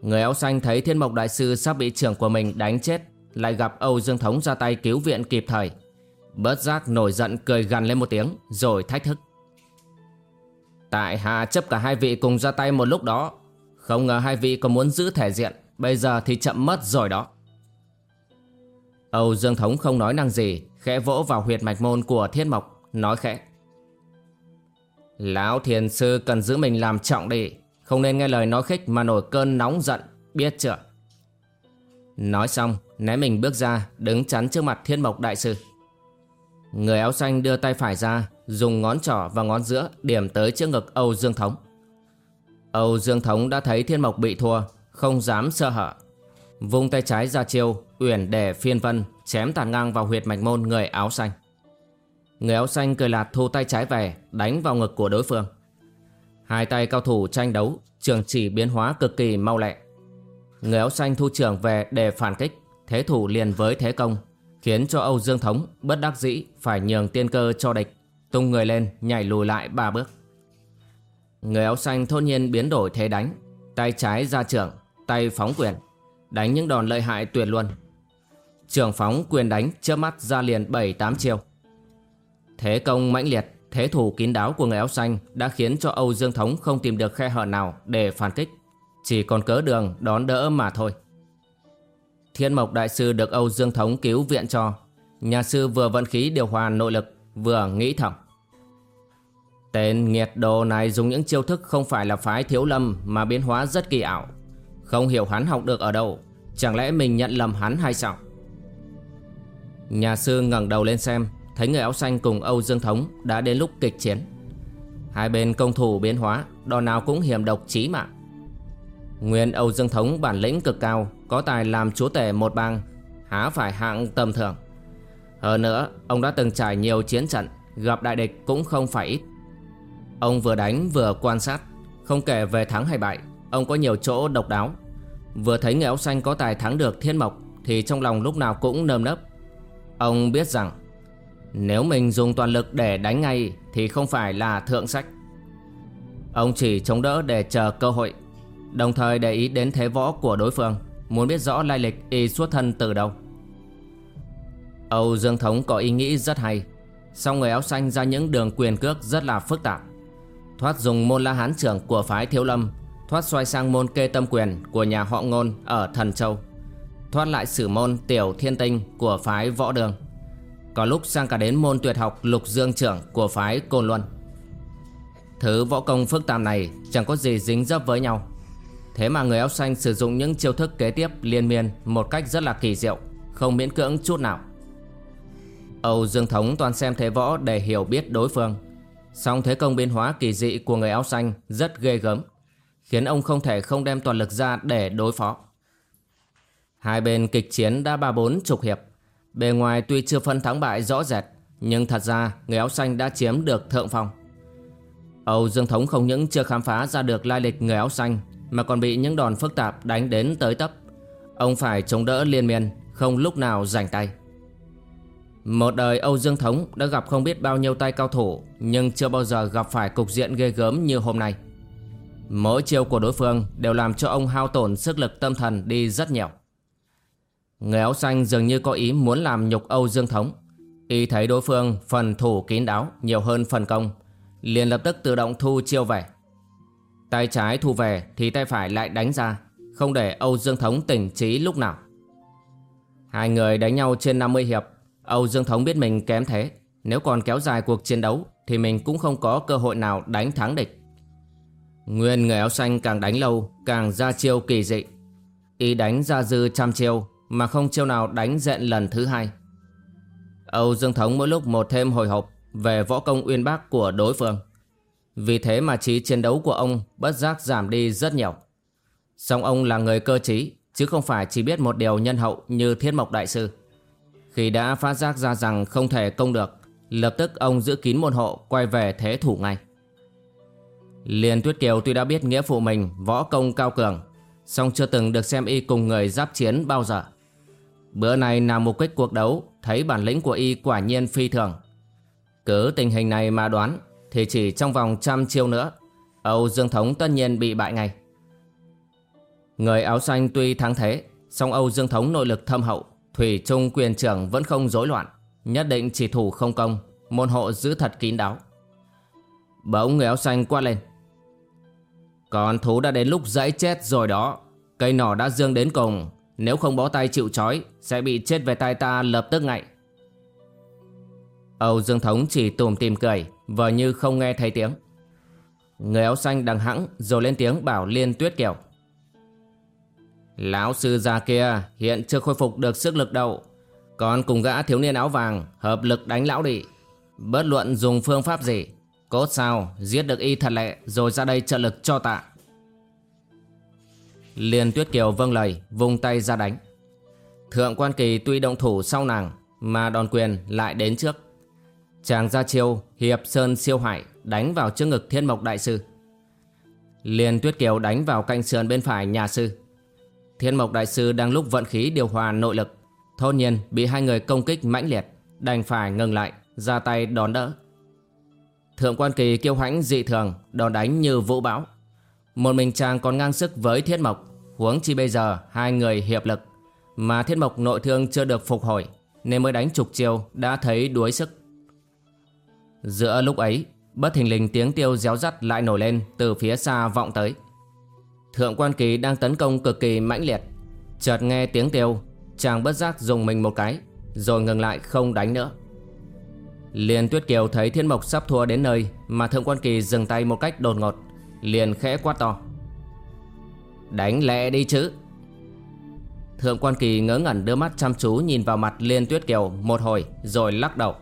Người áo xanh thấy Thiên Mộc Đại Sư sắp bị trưởng của mình đánh chết, Lại gặp Âu Dương Thống ra tay cứu viện kịp thời. Bớt giác nổi giận cười gằn lên một tiếng, Rồi thách thức. Tại hạ chấp cả hai vị cùng ra tay một lúc đó không ngờ hai vị còn muốn giữ thể diện, Bây giờ thì chậm mất rồi đó. Âu Dương Thống không nói năng gì, Khẽ vỗ vào huyệt mạch môn của Thiên Mộc, Nói khẽ. Lão thiền sư cần giữ mình làm trọng đi, Không nên nghe lời nói khích mà nổi cơn nóng giận, Biết chưa? Nói xong, né mình bước ra, Đứng chắn trước mặt Thiên Mộc Đại Sư. Người áo xanh đưa tay phải ra, Dùng ngón trỏ và ngón giữa Điểm tới trước ngực Âu Dương Thống. Âu Dương Thống đã thấy Thiên Mộc bị thua Không dám sơ hở. Vung tay trái ra chiêu Uyển để phiên vân Chém tàn ngang vào huyệt mạch môn người áo xanh. Người áo xanh cười lạt thu tay trái về Đánh vào ngực của đối phương. Hai tay cao thủ tranh đấu Trường chỉ biến hóa cực kỳ mau lẹ. Người áo xanh thu trường về để phản kích Thế thủ liền với thế công khiến cho Âu Dương Thống bất đắc dĩ phải nhường tiên cơ cho địch, tung người lên nhảy lùi lại ba bước. Người áo xanh thốt nhiên biến đổi thế đánh, Tay trái ra trưởng Tay phóng quyền. Đánh những đòn lợi hại tuyệt luôn. Trường phóng quyền đánh chớp mắt ra liền 7-8 chiêu. Thế công mãnh liệt Thế thủ kín đáo của người áo xanh Đã khiến cho Âu Dương Thống không tìm được khe hở nào Để phản kích. Chỉ còn cớ đường đón đỡ mà thôi. Thiên Mộc Đại Sư được Âu Dương Thống cứu viện cho. Nhà sư vừa vận khí điều hòa nội lực Vừa nghĩ thầm. Tên nghiệt đồ này dùng những chiêu thức không phải là phái thiếu lâm Mà biến hóa rất kỳ ảo. Không hiểu hắn học được ở đâu, Chẳng lẽ mình nhận lầm hắn hay sao? Nhà sư ngẩng đầu lên xem, Thấy người áo xanh cùng Âu Dương Thống Đã đến lúc kịch chiến. Hai bên công thủ biến hóa Đòn nào cũng hiểm độc chí mạng. Nguyên Âu Dương Thống bản lĩnh cực cao, Có tài làm chúa tể một bang, Há phải hạng tầm thường. Hơn nữa, ông đã từng trải nhiều chiến trận, Gặp đại địch cũng không phải ít. Ông vừa đánh vừa quan sát. Không kể về thắng hay bại, Ông có nhiều chỗ độc đáo. Vừa thấy người áo xanh có tài thắng được thiên mộc, Thì trong lòng lúc nào cũng nơm nớp. Ông biết rằng, Nếu mình dùng toàn lực để đánh ngay Thì không phải là thượng sách. Ông chỉ chống đỡ để chờ cơ hội, Đồng thời để ý đến thế võ của đối phương, Muốn biết rõ lai lịch y xuất thân từ đâu. Âu Dương Thống có ý nghĩ rất hay. Song người áo xanh ra những đường quyền cước rất là phức tạp. Thoát dùng môn la hán trưởng của phái thiếu lâm, Thoát xoay sang môn kê tâm quyền của nhà họ ngôn ở Thần Châu, Thoát lại sử môn tiểu thiên tinh của phái võ đường. Có lúc sang cả đến môn tuyệt học lục dương trưởng của phái côn luân. Thứ võ công phức tạp này chẳng có gì dính dấp với nhau. Thế mà người áo xanh sử dụng những chiêu thức kế tiếp liên miên một cách rất là kỳ diệu, Không miễn cưỡng chút nào. Âu Dương Thống toàn xem thế võ để hiểu biết đối phương. Song thế công biến hóa kỳ dị của người áo xanh rất ghê gớm, Khiến ông không thể không đem toàn lực ra để đối phó. Hai bên kịch chiến đã ba bốn chục hiệp, Bề ngoài tuy chưa phân thắng bại rõ rệt, Nhưng thật ra người áo xanh đã chiếm được thượng phong. Âu Dương Thống không những chưa khám phá ra được lai lịch người áo xanh, Mà còn bị những đòn phức tạp đánh đến tới tấp. Ông phải chống đỡ liên miên, Không lúc nào rảnh tay một đời Âu Dương Thống đã gặp không biết bao nhiêu tay cao thủ, Nhưng chưa bao giờ gặp phải cục diện ghê gớm như hôm nay. Mỗi chiêu của đối phương đều làm cho ông hao tổn sức lực tâm thần đi rất nhiều. Người áo xanh dường như có ý muốn làm nhục Âu Dương Thống. Y thấy đối phương phần thủ kín đáo nhiều hơn phần công, liền lập tức tự động thu chiêu về. Tay trái thu về thì tay phải lại đánh ra, Không để Âu Dương Thống tỉnh trí lúc nào. Hai người đánh nhau trên 50 hiệp Âu Dương Thống biết mình kém thế. Nếu còn kéo dài cuộc chiến đấu, Thì mình cũng không có cơ hội nào đánh thắng địch. Nguyên người áo xanh càng đánh lâu, Càng ra chiêu kỳ dị. Y đánh ra dư trăm chiêu, Mà không chiêu nào đánh dẹn lần thứ hai. Âu Dương Thống mỗi lúc một thêm hồi hộp Về võ công uyên bác của đối phương. Vì thế mà trí chiến đấu của ông Bất giác giảm đi rất nhiều. Song ông là người cơ trí, Chứ không phải chỉ biết một điều nhân hậu Như Thiết Mộc Đại Sư khi đã phát giác ra rằng không thể công được, Lập tức ông giữ kín môn hộ, Quay về thế thủ ngay. Liên Tuyết Kiều tuy đã biết nghĩa phụ mình, Võ công cao cường, song chưa từng được xem y cùng người giáp chiến bao giờ. Bữa này nào mục kích cuộc đấu, Thấy bản lĩnh của y quả nhiên phi thường. Cứ tình hình này mà đoán, Thì chỉ trong vòng trăm chiêu nữa, Âu Dương Thống tất nhiên bị bại ngay. Người áo xanh tuy thắng thế, song Âu Dương Thống nội lực thâm hậu Thủy Trung quyền trưởng vẫn không rối loạn, Nhất định chỉ thủ không công, Môn hộ giữ thật kín đáo. Bỗng người áo xanh quát lên. Còn thú đã đến lúc dãy chết rồi đó. Cây nỏ đã dương đến cùng. Nếu không bó tay chịu trói, Sẽ bị chết về tay ta lập tức ngay. Âu Dương Thống chỉ tùm tìm cười, Vờ như không nghe thấy tiếng. Người áo xanh đằng hẵng Rồi lên tiếng bảo Liên Tuyết Kiều. Lão sư già kia hiện chưa khôi phục được sức lực đâu. Còn cùng gã thiếu niên áo vàng hợp lực đánh lão đi. Bất luận dùng phương pháp gì, Cốt sao, giết được y thật lệ rồi ra đây trợ lực cho tạ. Liên Tuyết Kiều vâng lời, vung tay ra đánh. Thượng quan kỳ tuy động thủ sau nàng, Mà đòn quyền lại đến trước. Chàng ra chiêu, hiệp sơn siêu hải Đánh vào trước ngực thiên mộc đại sư. Liên Tuyết Kiều đánh vào cạnh sườn bên phải nhà sư. Thiên Mộc Đại Sư đang lúc vận khí điều hòa nội lực. Thôn nhiên, bị hai người công kích mãnh liệt, Đành phải ngừng lại, Ra tay đón đỡ. Thượng quan kỳ kiêu hãnh dị thường, Đòn đánh như vũ bão. Một mình chàng còn ngang sức với Thiết Mộc, Huống chi bây giờ hai người hiệp lực. Mà Thiết Mộc nội thương chưa được phục hồi, Nên mới đánh trục chiêu đã thấy đuối sức. Giữa lúc ấy, Bất thình lình tiếng tiêu réo rắt lại nổi lên Từ phía xa vọng tới. Thượng quan kỳ đang tấn công cực kỳ mãnh liệt. Chợt nghe tiếng tiêu Chàng bất giác dùng mình một cái, Rồi ngừng lại không đánh nữa. Liền Tuyết Kiều thấy Thiên Mộc sắp thua đến nơi Mà Thượng Quan Kỳ dừng tay một cách đột ngột, Liền khẽ quát to. Đánh lẹ đi chứ. Thượng Quan Kỳ ngớ ngẩn đưa mắt chăm chú nhìn vào mặt Liên Tuyết Kiều một hồi rồi lắc đầu.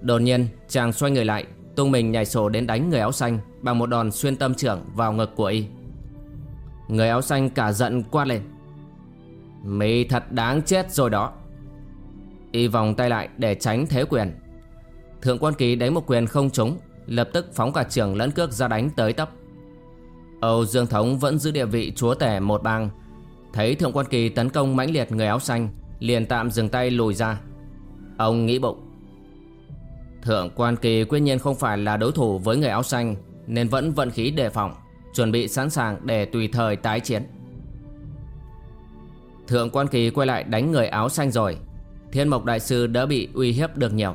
Đột nhiên, chàng xoay người lại, Tung mình nhảy sổ đến đánh người áo xanh Bằng một đòn xuyên tâm trưởng vào ngực của y. Người áo xanh cả giận quát lên. Mày thật đáng chết rồi đó. Y vòng tay lại để tránh thế quyền. Thượng quan kỳ đánh một quyền không trúng, Lập tức phóng cả trưởng lẫn cước ra đánh tới tấp. Âu Dương Thống vẫn giữ địa vị chúa tể một bang. Thấy thượng quan kỳ tấn công mãnh liệt người áo xanh, Liền tạm dừng tay lùi ra. Ông nghĩ bụng. Thượng quan kỳ quyết nhiên không phải là đối thủ với người áo xanh, Nên vẫn vận khí đề phòng. Chuẩn bị sẵn sàng để tùy thời tái chiến. Thượng quan kỳ quay lại đánh người áo xanh rồi. Thiên mộc đại sư đã bị uy hiếp được nhiều.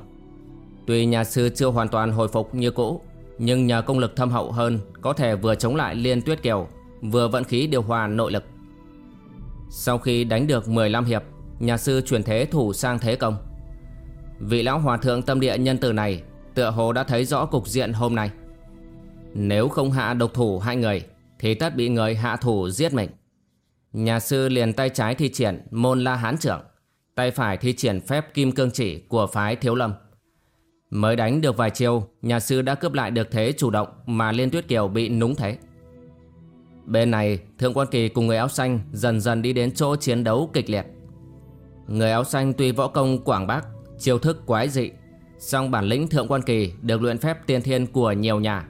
Tuy nhà sư chưa hoàn toàn hồi phục như cũ, Nhưng nhờ công lực thâm hậu hơn, Có thể vừa chống lại liên tuyết kiều, Vừa vận khí điều hòa nội lực. Sau khi đánh được 15 hiệp, Nhà sư chuyển thế thủ sang thế công. Vị lão hòa thượng tâm địa nhân từ này Tựa hồ đã thấy rõ cục diện hôm nay. Nếu không hạ độc thủ hai người, Thì tất bị người hạ thủ giết mình. Nhà sư liền tay trái thi triển môn la hán trưởng, Tay phải thi triển phép kim cương chỉ của phái thiếu lâm. Mới đánh được vài chiêu, Nhà sư đã cướp lại được thế chủ động Mà Liên Tuyết Kiều bị núng thế. Bên này, Thượng Quan Kỳ cùng người áo xanh Dần dần đi đến chỗ chiến đấu kịch liệt. Người áo xanh tuy võ công quảng bác, Chiêu thức quái dị, song bản lĩnh Thượng Quan Kỳ Được luyện phép tiên thiên của nhiều nhà.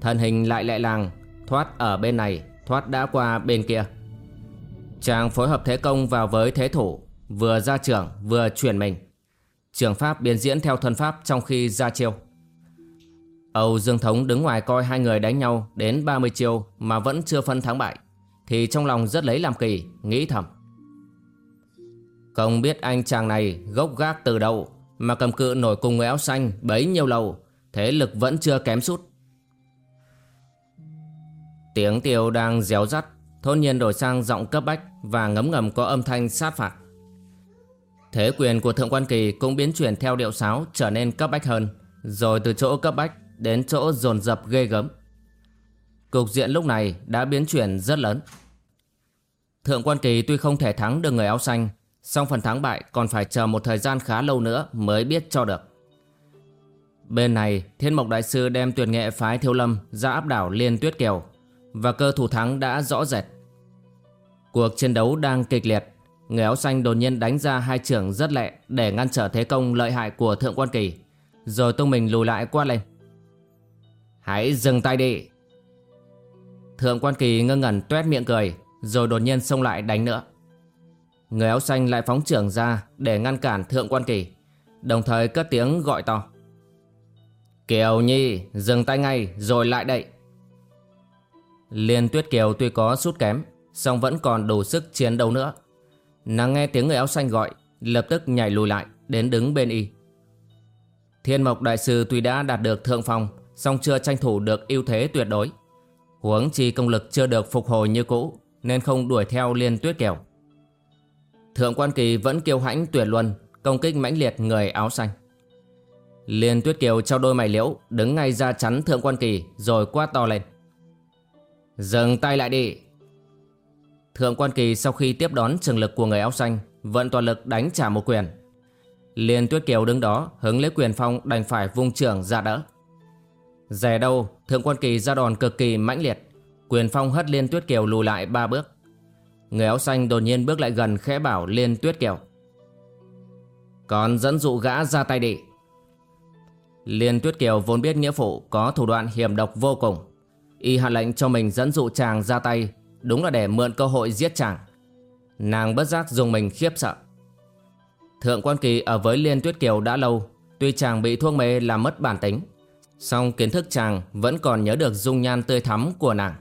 Thân hình lại lẹ làng Thoát ở bên này Thoát đã qua bên kia. Chàng phối hợp thế công vào với thế thủ Vừa ra trưởng vừa chuyển mình. Trường pháp biến diễn theo thân pháp trong khi ra chiêu. Âu Dương Thống đứng ngoài coi hai người đánh nhau đến 30 chiêu mà vẫn chưa phân thắng bại Thì trong lòng rất lấy làm kỳ, nghĩ thầm. Không biết anh chàng này gốc gác từ đâu Mà cầm cự nổi cùng người áo xanh bấy nhiêu lâu Thế lực vẫn chưa kém sút. Tiếng tiêu đang réo rắt Thôn nhiên đổi sang giọng cấp bách Và ngấm ngầm có âm thanh sát phạt Thế quyền của Thượng Quan Kỳ cũng biến chuyển theo điệu sáo trở nên cấp bách hơn, rồi từ chỗ cấp bách đến chỗ dồn dập ghê gớm. Cục diện lúc này đã biến chuyển rất lớn. Thượng Quan Kỳ tuy không thể thắng được người áo xanh, song phần thắng bại còn phải chờ một thời gian khá lâu nữa mới biết cho được. Bên này, Thiên Mộc Đại Sư đem tuyệt nghệ phái Thiếu Lâm ra áp đảo Liên Tuyết Kiều, và cơ thủ thắng đã rõ rệt. Cuộc chiến đấu đang kịch liệt, Người áo xanh đột nhiên đánh ra hai trưởng rất lẹ để ngăn trở thế công lợi hại của Thượng Quan Kỳ. Rồi tung mình lùi lại quát lên. Hãy dừng tay đi. Thượng Quan Kỳ ngơ ngẩn tuét miệng cười rồi đột nhiên xông lại đánh nữa. Người áo xanh lại phóng trưởng ra để ngăn cản Thượng Quan Kỳ. Đồng thời cất tiếng gọi to. Kiều Nhi dừng tay ngay rồi lại đậy. Liên Tuyết Kiều tuy có sút kém, song vẫn còn đủ sức chiến đấu nữa. Nàng nghe tiếng người áo xanh gọi, Lập tức nhảy lùi lại, Đến đứng bên y Thiên mộc đại sư tuy đã đạt được thượng phong, song chưa tranh thủ được ưu thế tuyệt đối Huống chi công lực chưa được phục hồi như cũ, Nên không đuổi theo liên tuyết Kiều. Thượng quan kỳ vẫn kiêu hãnh tuyệt luân, Công kích mãnh liệt người áo xanh Liên tuyết kiều trao đôi mày liễu, Đứng ngay ra chắn thượng quan kỳ, Rồi quát to lên Dừng tay lại đi. Thượng quan kỳ sau khi tiếp đón trường lực của người áo xanh, Vận toàn lực đánh trả một quyền. Liên tuyết kiều đứng đó, Hứng lấy quyền phong đành phải vung trưởng ra đỡ. Rẻ đâu, Thượng quan kỳ ra đòn cực kỳ mãnh liệt. Quyền phong hất liên tuyết kiều lùi lại ba bước. Người áo xanh đột nhiên bước lại gần khẽ bảo liên tuyết kiều. Còn dẫn dụ gã ra tay đi. Liên tuyết kiều vốn biết nghĩa phụ Có thủ đoạn hiểm độc vô cùng. Y hạ lệnh cho mình dẫn dụ chàng ra tay. Đúng là để mượn cơ hội giết chàng. Nàng bất giác dùng mình khiếp sợ. Thượng quan kỳ ở với Liên Tuyết Kiều đã lâu. Tuy chàng bị thuốc mê làm mất bản tính, song kiến thức chàng vẫn còn nhớ được dung nhan tươi thắm của nàng.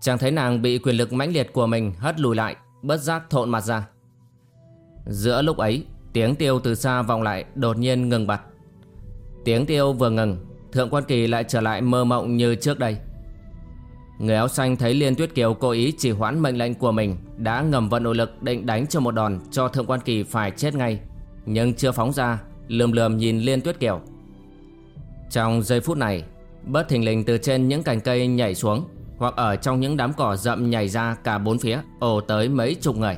Chàng thấy nàng bị quyền lực mãnh liệt của mình hất lùi lại, Bất giác thộn mặt ra. Giữa lúc ấy, Tiếng tiêu từ xa vọng lại, đột nhiên ngừng bặt. Tiếng tiêu vừa ngừng, Thượng quan kỳ lại trở lại mơ mộng như trước đây. Người áo xanh thấy Liên Tuyết Kiều cố ý chỉ hoãn mệnh lệnh của mình, Đã ngầm vận nội lực định đánh cho một đòn cho Thượng quan kỳ phải chết ngay. Nhưng chưa phóng ra, Lườm lườm nhìn Liên Tuyết Kiều. Trong giây phút này, Bất thình lình từ trên những cành cây nhảy xuống, Hoặc ở trong những đám cỏ rậm nhảy ra cả bốn phía, Ồ tới mấy chục người.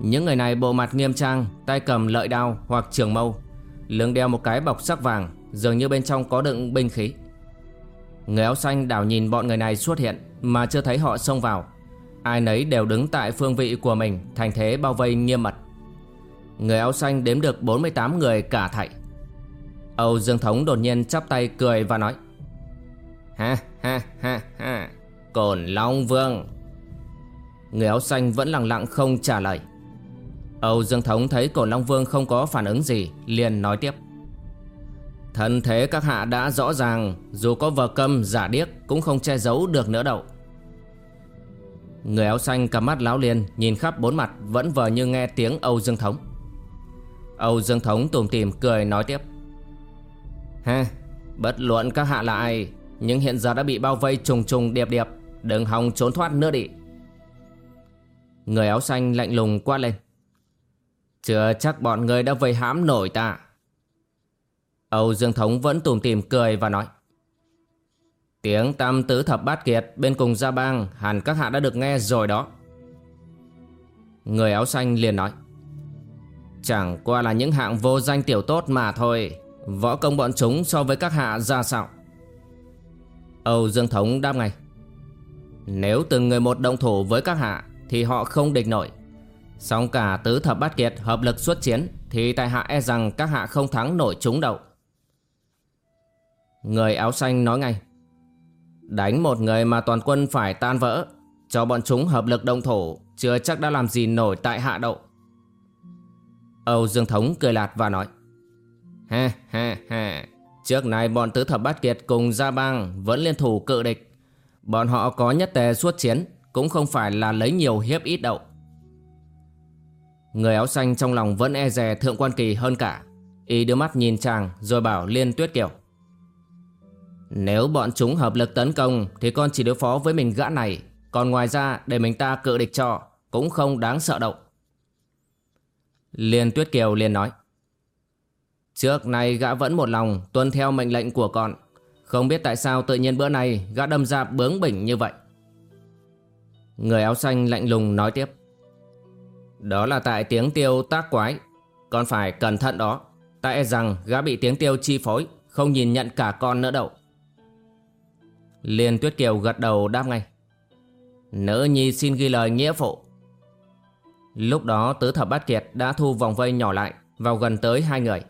Những người này bộ mặt nghiêm trang, Tay cầm lợi đao hoặc trường mâu, Lưng đeo một cái bọc sắc vàng, Dường như bên trong có đựng binh khí. Người áo xanh đảo nhìn bọn người này xuất hiện Mà chưa thấy họ xông vào. Ai nấy đều đứng tại phương vị của mình, Thành thế bao vây nghiêm mật. Người áo xanh đếm được 48 người cả thảy. Âu Dương Thống đột nhiên chắp tay cười và nói, Ha ha ha ha Cổn Long Vương. Người áo xanh vẫn lặng lặng không trả lời. Âu Dương Thống thấy Cổn Long Vương không có phản ứng gì, liền nói tiếp Thân thế các hạ đã rõ ràng, Dù có vờ câm, giả điếc Cũng không che giấu được nữa đâu. Người áo xanh cầm mắt láo liền, Nhìn khắp bốn mặt, Vẫn vờ như nghe tiếng Âu Dương Thống. Âu Dương Thống tùm tìm cười nói tiếp. Ha Bất luận các hạ là ai, Nhưng hiện giờ đã bị bao vây trùng trùng điệp điệp, Đừng hòng trốn thoát nữa đi. Người áo xanh lạnh lùng quát lên. Chưa chắc bọn người đã vây hãm nổi ta. Âu Dương Thống vẫn tùm tìm cười và nói, Tiếng tam tứ thập bát kiệt bên cùng gia bang hẳn các hạ đã được nghe rồi đó. Người áo xanh liền nói, Chẳng qua là những hạng vô danh tiểu tốt mà thôi, Võ công bọn chúng so với các hạ ra sao? Âu Dương Thống đáp ngay, Nếu từng người một động thủ với các hạ Thì họ không địch nổi. Song cả tứ thập bát kiệt hợp lực xuất chiến Thì tại hạ e rằng các hạ không thắng nổi chúng đâu. Người áo xanh nói ngay. Đánh một người mà toàn quân phải tan vỡ. Cho bọn chúng hợp lực động thủ, Chưa chắc đã làm gì nổi tại hạ đậu. Âu Dương Thống cười lạt và nói. Ha ha ha Trước này bọn tứ thập bát kiệt cùng Gia Bang Vẫn liên thủ cự địch. Bọn họ có nhất tề suốt chiến, Cũng không phải là lấy nhiều hiếp ít đậu Người áo xanh trong lòng vẫn e dè Thượng Quan Kỳ hơn cả. Y đưa mắt nhìn chàng rồi bảo Liên Tuyết Kiều nếu bọn chúng hợp lực tấn công, Thì con chỉ đối phó với mình gã này. Còn ngoài ra, để mình ta cự địch cho, Cũng không đáng sợ động Liên Tuyết Kiều liền nói, Trước nay gã vẫn một lòng tuân theo mệnh lệnh của con. Không biết tại sao tự nhiên bữa nay gã đâm ra bướng bỉnh như vậy. Người áo xanh lạnh lùng nói tiếp, Đó là tại tiếng tiêu tác quái. Con phải cẩn thận đó. Ta e rằng gã bị tiếng tiêu chi phối, Không nhìn nhận cả con nữa đâu. Liên Tuyết Kiều gật đầu đáp ngay. Nữ nhi xin ghi lời nghĩa phụ. Lúc đó tứ thập bát kiệt đã thu vòng vây nhỏ lại, Vào gần tới hai người.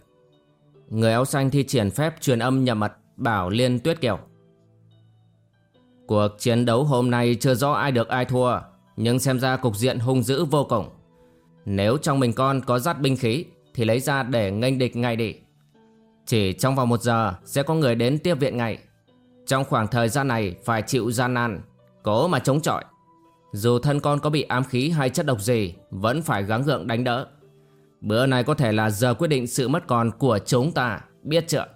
Người áo xanh thi triển phép truyền âm nhầm mật Bảo Liên Tuyết Kiều. Cuộc chiến đấu hôm nay chưa rõ ai được ai thua, Nhưng xem ra cục diện hung dữ vô cùng. Nếu trong mình con có dắt binh khí, Thì lấy ra để nghênh địch ngay đi. Chỉ trong vòng một giờ Sẽ có người đến tiếp viện ngay trong khoảng thời gian này phải chịu gian nan, Cố mà chống chọi. Dù thân con có bị ám khí hay chất độc gì, Vẫn phải gắng gượng đánh đỡ. Bữa này có thể là giờ quyết định sự mất còn của chúng ta, Biết chưa?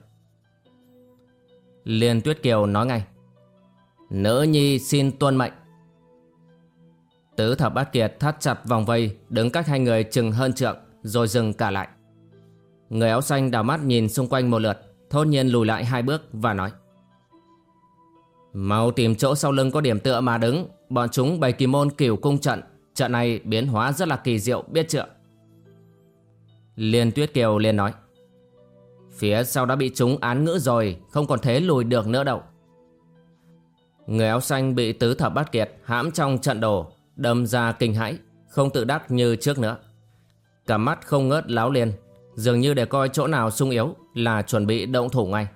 Liên Tuyết Kiều nói ngay. Nữ nhi xin tuân mệnh. Tứ thập bát kiệt thắt chặt vòng vây, Đứng cách hai người chừng hơn trượng, Rồi dừng cả lại. Người áo xanh đảo mắt nhìn xung quanh một lượt, Thốt nhiên lùi lại hai bước và nói. Mau tìm chỗ sau lưng có điểm tựa mà đứng. Bọn chúng bày kỳ môn cửu cung trận. Trận này biến hóa rất là kỳ diệu, biết chưa? Liên Tuyết Kiều liền nói. Phía sau đã bị chúng án ngữ rồi, Không còn thế lùi được nữa đâu. Người áo xanh bị tứ thập bát kiệt hãm trong trận đồ, Đâm ra kinh hãi, Không tự đắc như trước nữa. Cả mắt không ngớt láo liền, Dường như để coi chỗ nào sung yếu Là chuẩn bị động thủ ngay.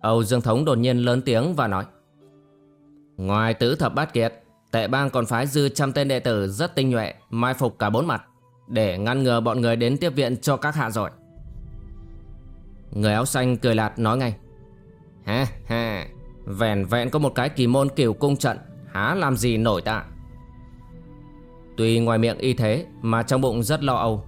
Âu Dương Thống đột nhiên lớn tiếng và nói, Ngoài tứ thập bát kiệt, Tệ bang còn phái dư trăm tên đệ tử rất tinh nhuệ, Mai phục cả bốn mặt, Để ngăn ngừa bọn người đến tiếp viện cho các hạ rồi. Người áo xanh cười lạt nói ngay, Ha ha Vẹn vẹn có một cái kỳ môn kiểu cung trận, Há làm gì nổi ta? Tuy ngoài miệng y thế Mà trong bụng rất lo âu,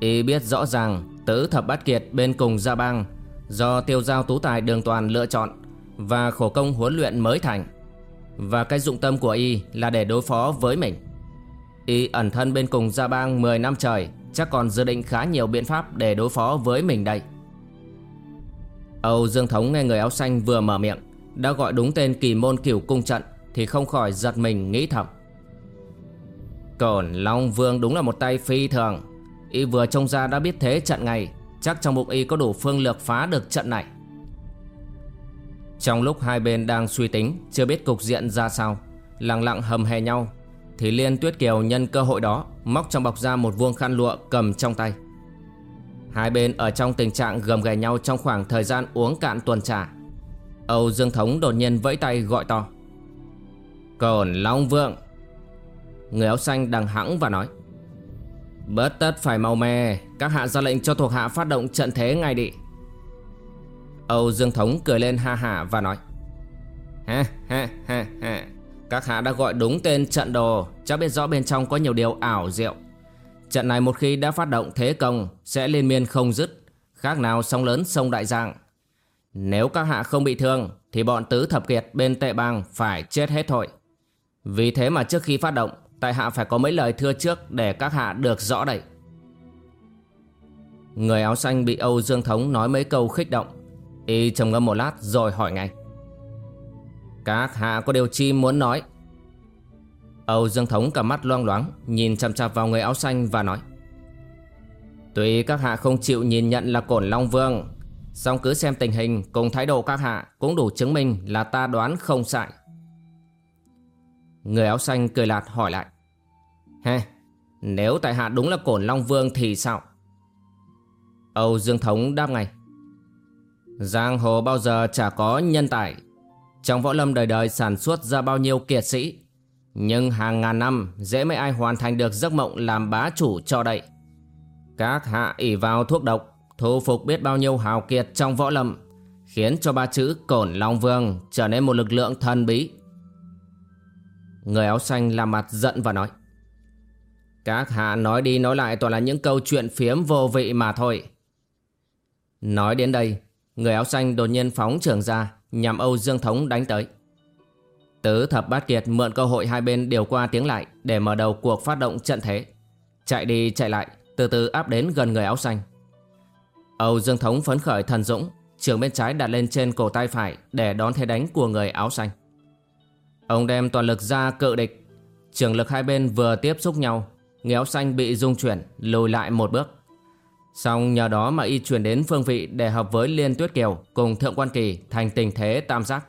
Y biết rõ ràng Tứ thập bát kiệt bên cùng gia bang Do tiêu giao tú tài đường toàn lựa chọn Và khổ công huấn luyện mới thành. Và cái dụng tâm của y Là để đối phó với mình. Y ẩn thân bên cùng gia bang 10 năm trời, Chắc còn dự định khá nhiều biện pháp Để đối phó với mình đây. Âu Dương Thống nghe người áo xanh vừa mở miệng, Đã gọi đúng tên kỳ môn cửu cung trận Thì không khỏi giật mình nghĩ thầm. Cổn Long Vương đúng là một tay phi thường. Y vừa trông ra đã biết thế trận ngày Chắc trong bụng Y có đủ phương lược phá được trận này. Trong lúc hai bên đang suy tính, Chưa biết cục diện ra sao, Lặng lặng hầm hè nhau, Thì Liên Tuyết Kiều nhân cơ hội đó, Móc trong bọc ra một vuông khăn lụa cầm trong tay. Hai bên ở trong tình trạng gầm ghè nhau trong khoảng thời gian uống cạn tuần trà. Âu Dương Thống đột nhiên vẫy tay gọi to. Cổn Long Vượng! Người áo xanh đằng hãng và nói. Bớt tất phải màu mè. Các hạ ra lệnh cho thuộc hạ phát động trận thế ngay đi. Âu Dương Thống cười lên ha hả và nói, Ha ha ha ha. Các hạ đã gọi đúng tên trận đồ. Chắc biết rõ bên trong có nhiều điều ảo diệu. Trận này một khi đã phát động thế công, Sẽ liên miên không dứt. Khác nào sông lớn, sông đại giang. Nếu các hạ không bị thương, Thì bọn tứ thập kiệt bên tệ bang Phải chết hết thôi. Vì thế mà trước khi phát động Tại hạ phải có mấy lời thưa trước Để các hạ được rõ đây. Người áo xanh bị Âu Dương Thống nói mấy câu khích động. Y trầm ngâm một lát rồi hỏi ngay. Các hạ có điều chi muốn nói? Âu Dương Thống cả mắt loang loáng, Nhìn chằm chằm vào người áo xanh và nói. Tuy các hạ không chịu nhìn nhận là cổn Long Vương, song cứ xem tình hình cùng thái độ các hạ Cũng đủ chứng minh là ta đoán không sai. Người áo xanh cười lạt hỏi lại. He nếu tại hạ đúng là cổn Long Vương thì sao? Âu Dương Thống đáp ngay. Giang hồ bao giờ chả có nhân tài. Trong võ lâm đời đời sản xuất ra bao nhiêu kiệt sĩ. Nhưng hàng ngàn năm, dễ mấy ai hoàn thành được giấc mộng làm bá chủ cho đậy. Các hạ ỉ vào thuốc độc, Thu phục biết bao nhiêu hào kiệt trong võ lâm, Khiến cho ba chữ cổn Long Vương trở nên một lực lượng thần bí. Người áo xanh làm mặt giận và nói, Các hạ nói đi nói lại toàn là những câu chuyện phiếm vô vị mà thôi. Nói đến đây, Người áo xanh đột nhiên phóng trường ra, Nhằm Âu Dương Thống đánh tới. Tứ thập bát kiệt mượn cơ hội hai bên điều qua tiếng lại Để mở đầu cuộc phát động trận thế. Chạy đi, chạy lại, Từ từ áp đến gần người áo xanh. Âu Dương Thống phấn khởi thần dũng, Trường bên trái đặt lên trên cổ tay phải Để đón thế đánh của người áo xanh. Ông đem toàn lực ra cự địch. Trường lực hai bên vừa tiếp xúc nhau, Nghéo xanh bị dung chuyển, Lùi lại một bước. Xong nhờ đó mà y chuyển đến phương vị Để hợp với Liên Tuyết Kiều Cùng Thượng Quan Kỳ thành tình thế tam giác.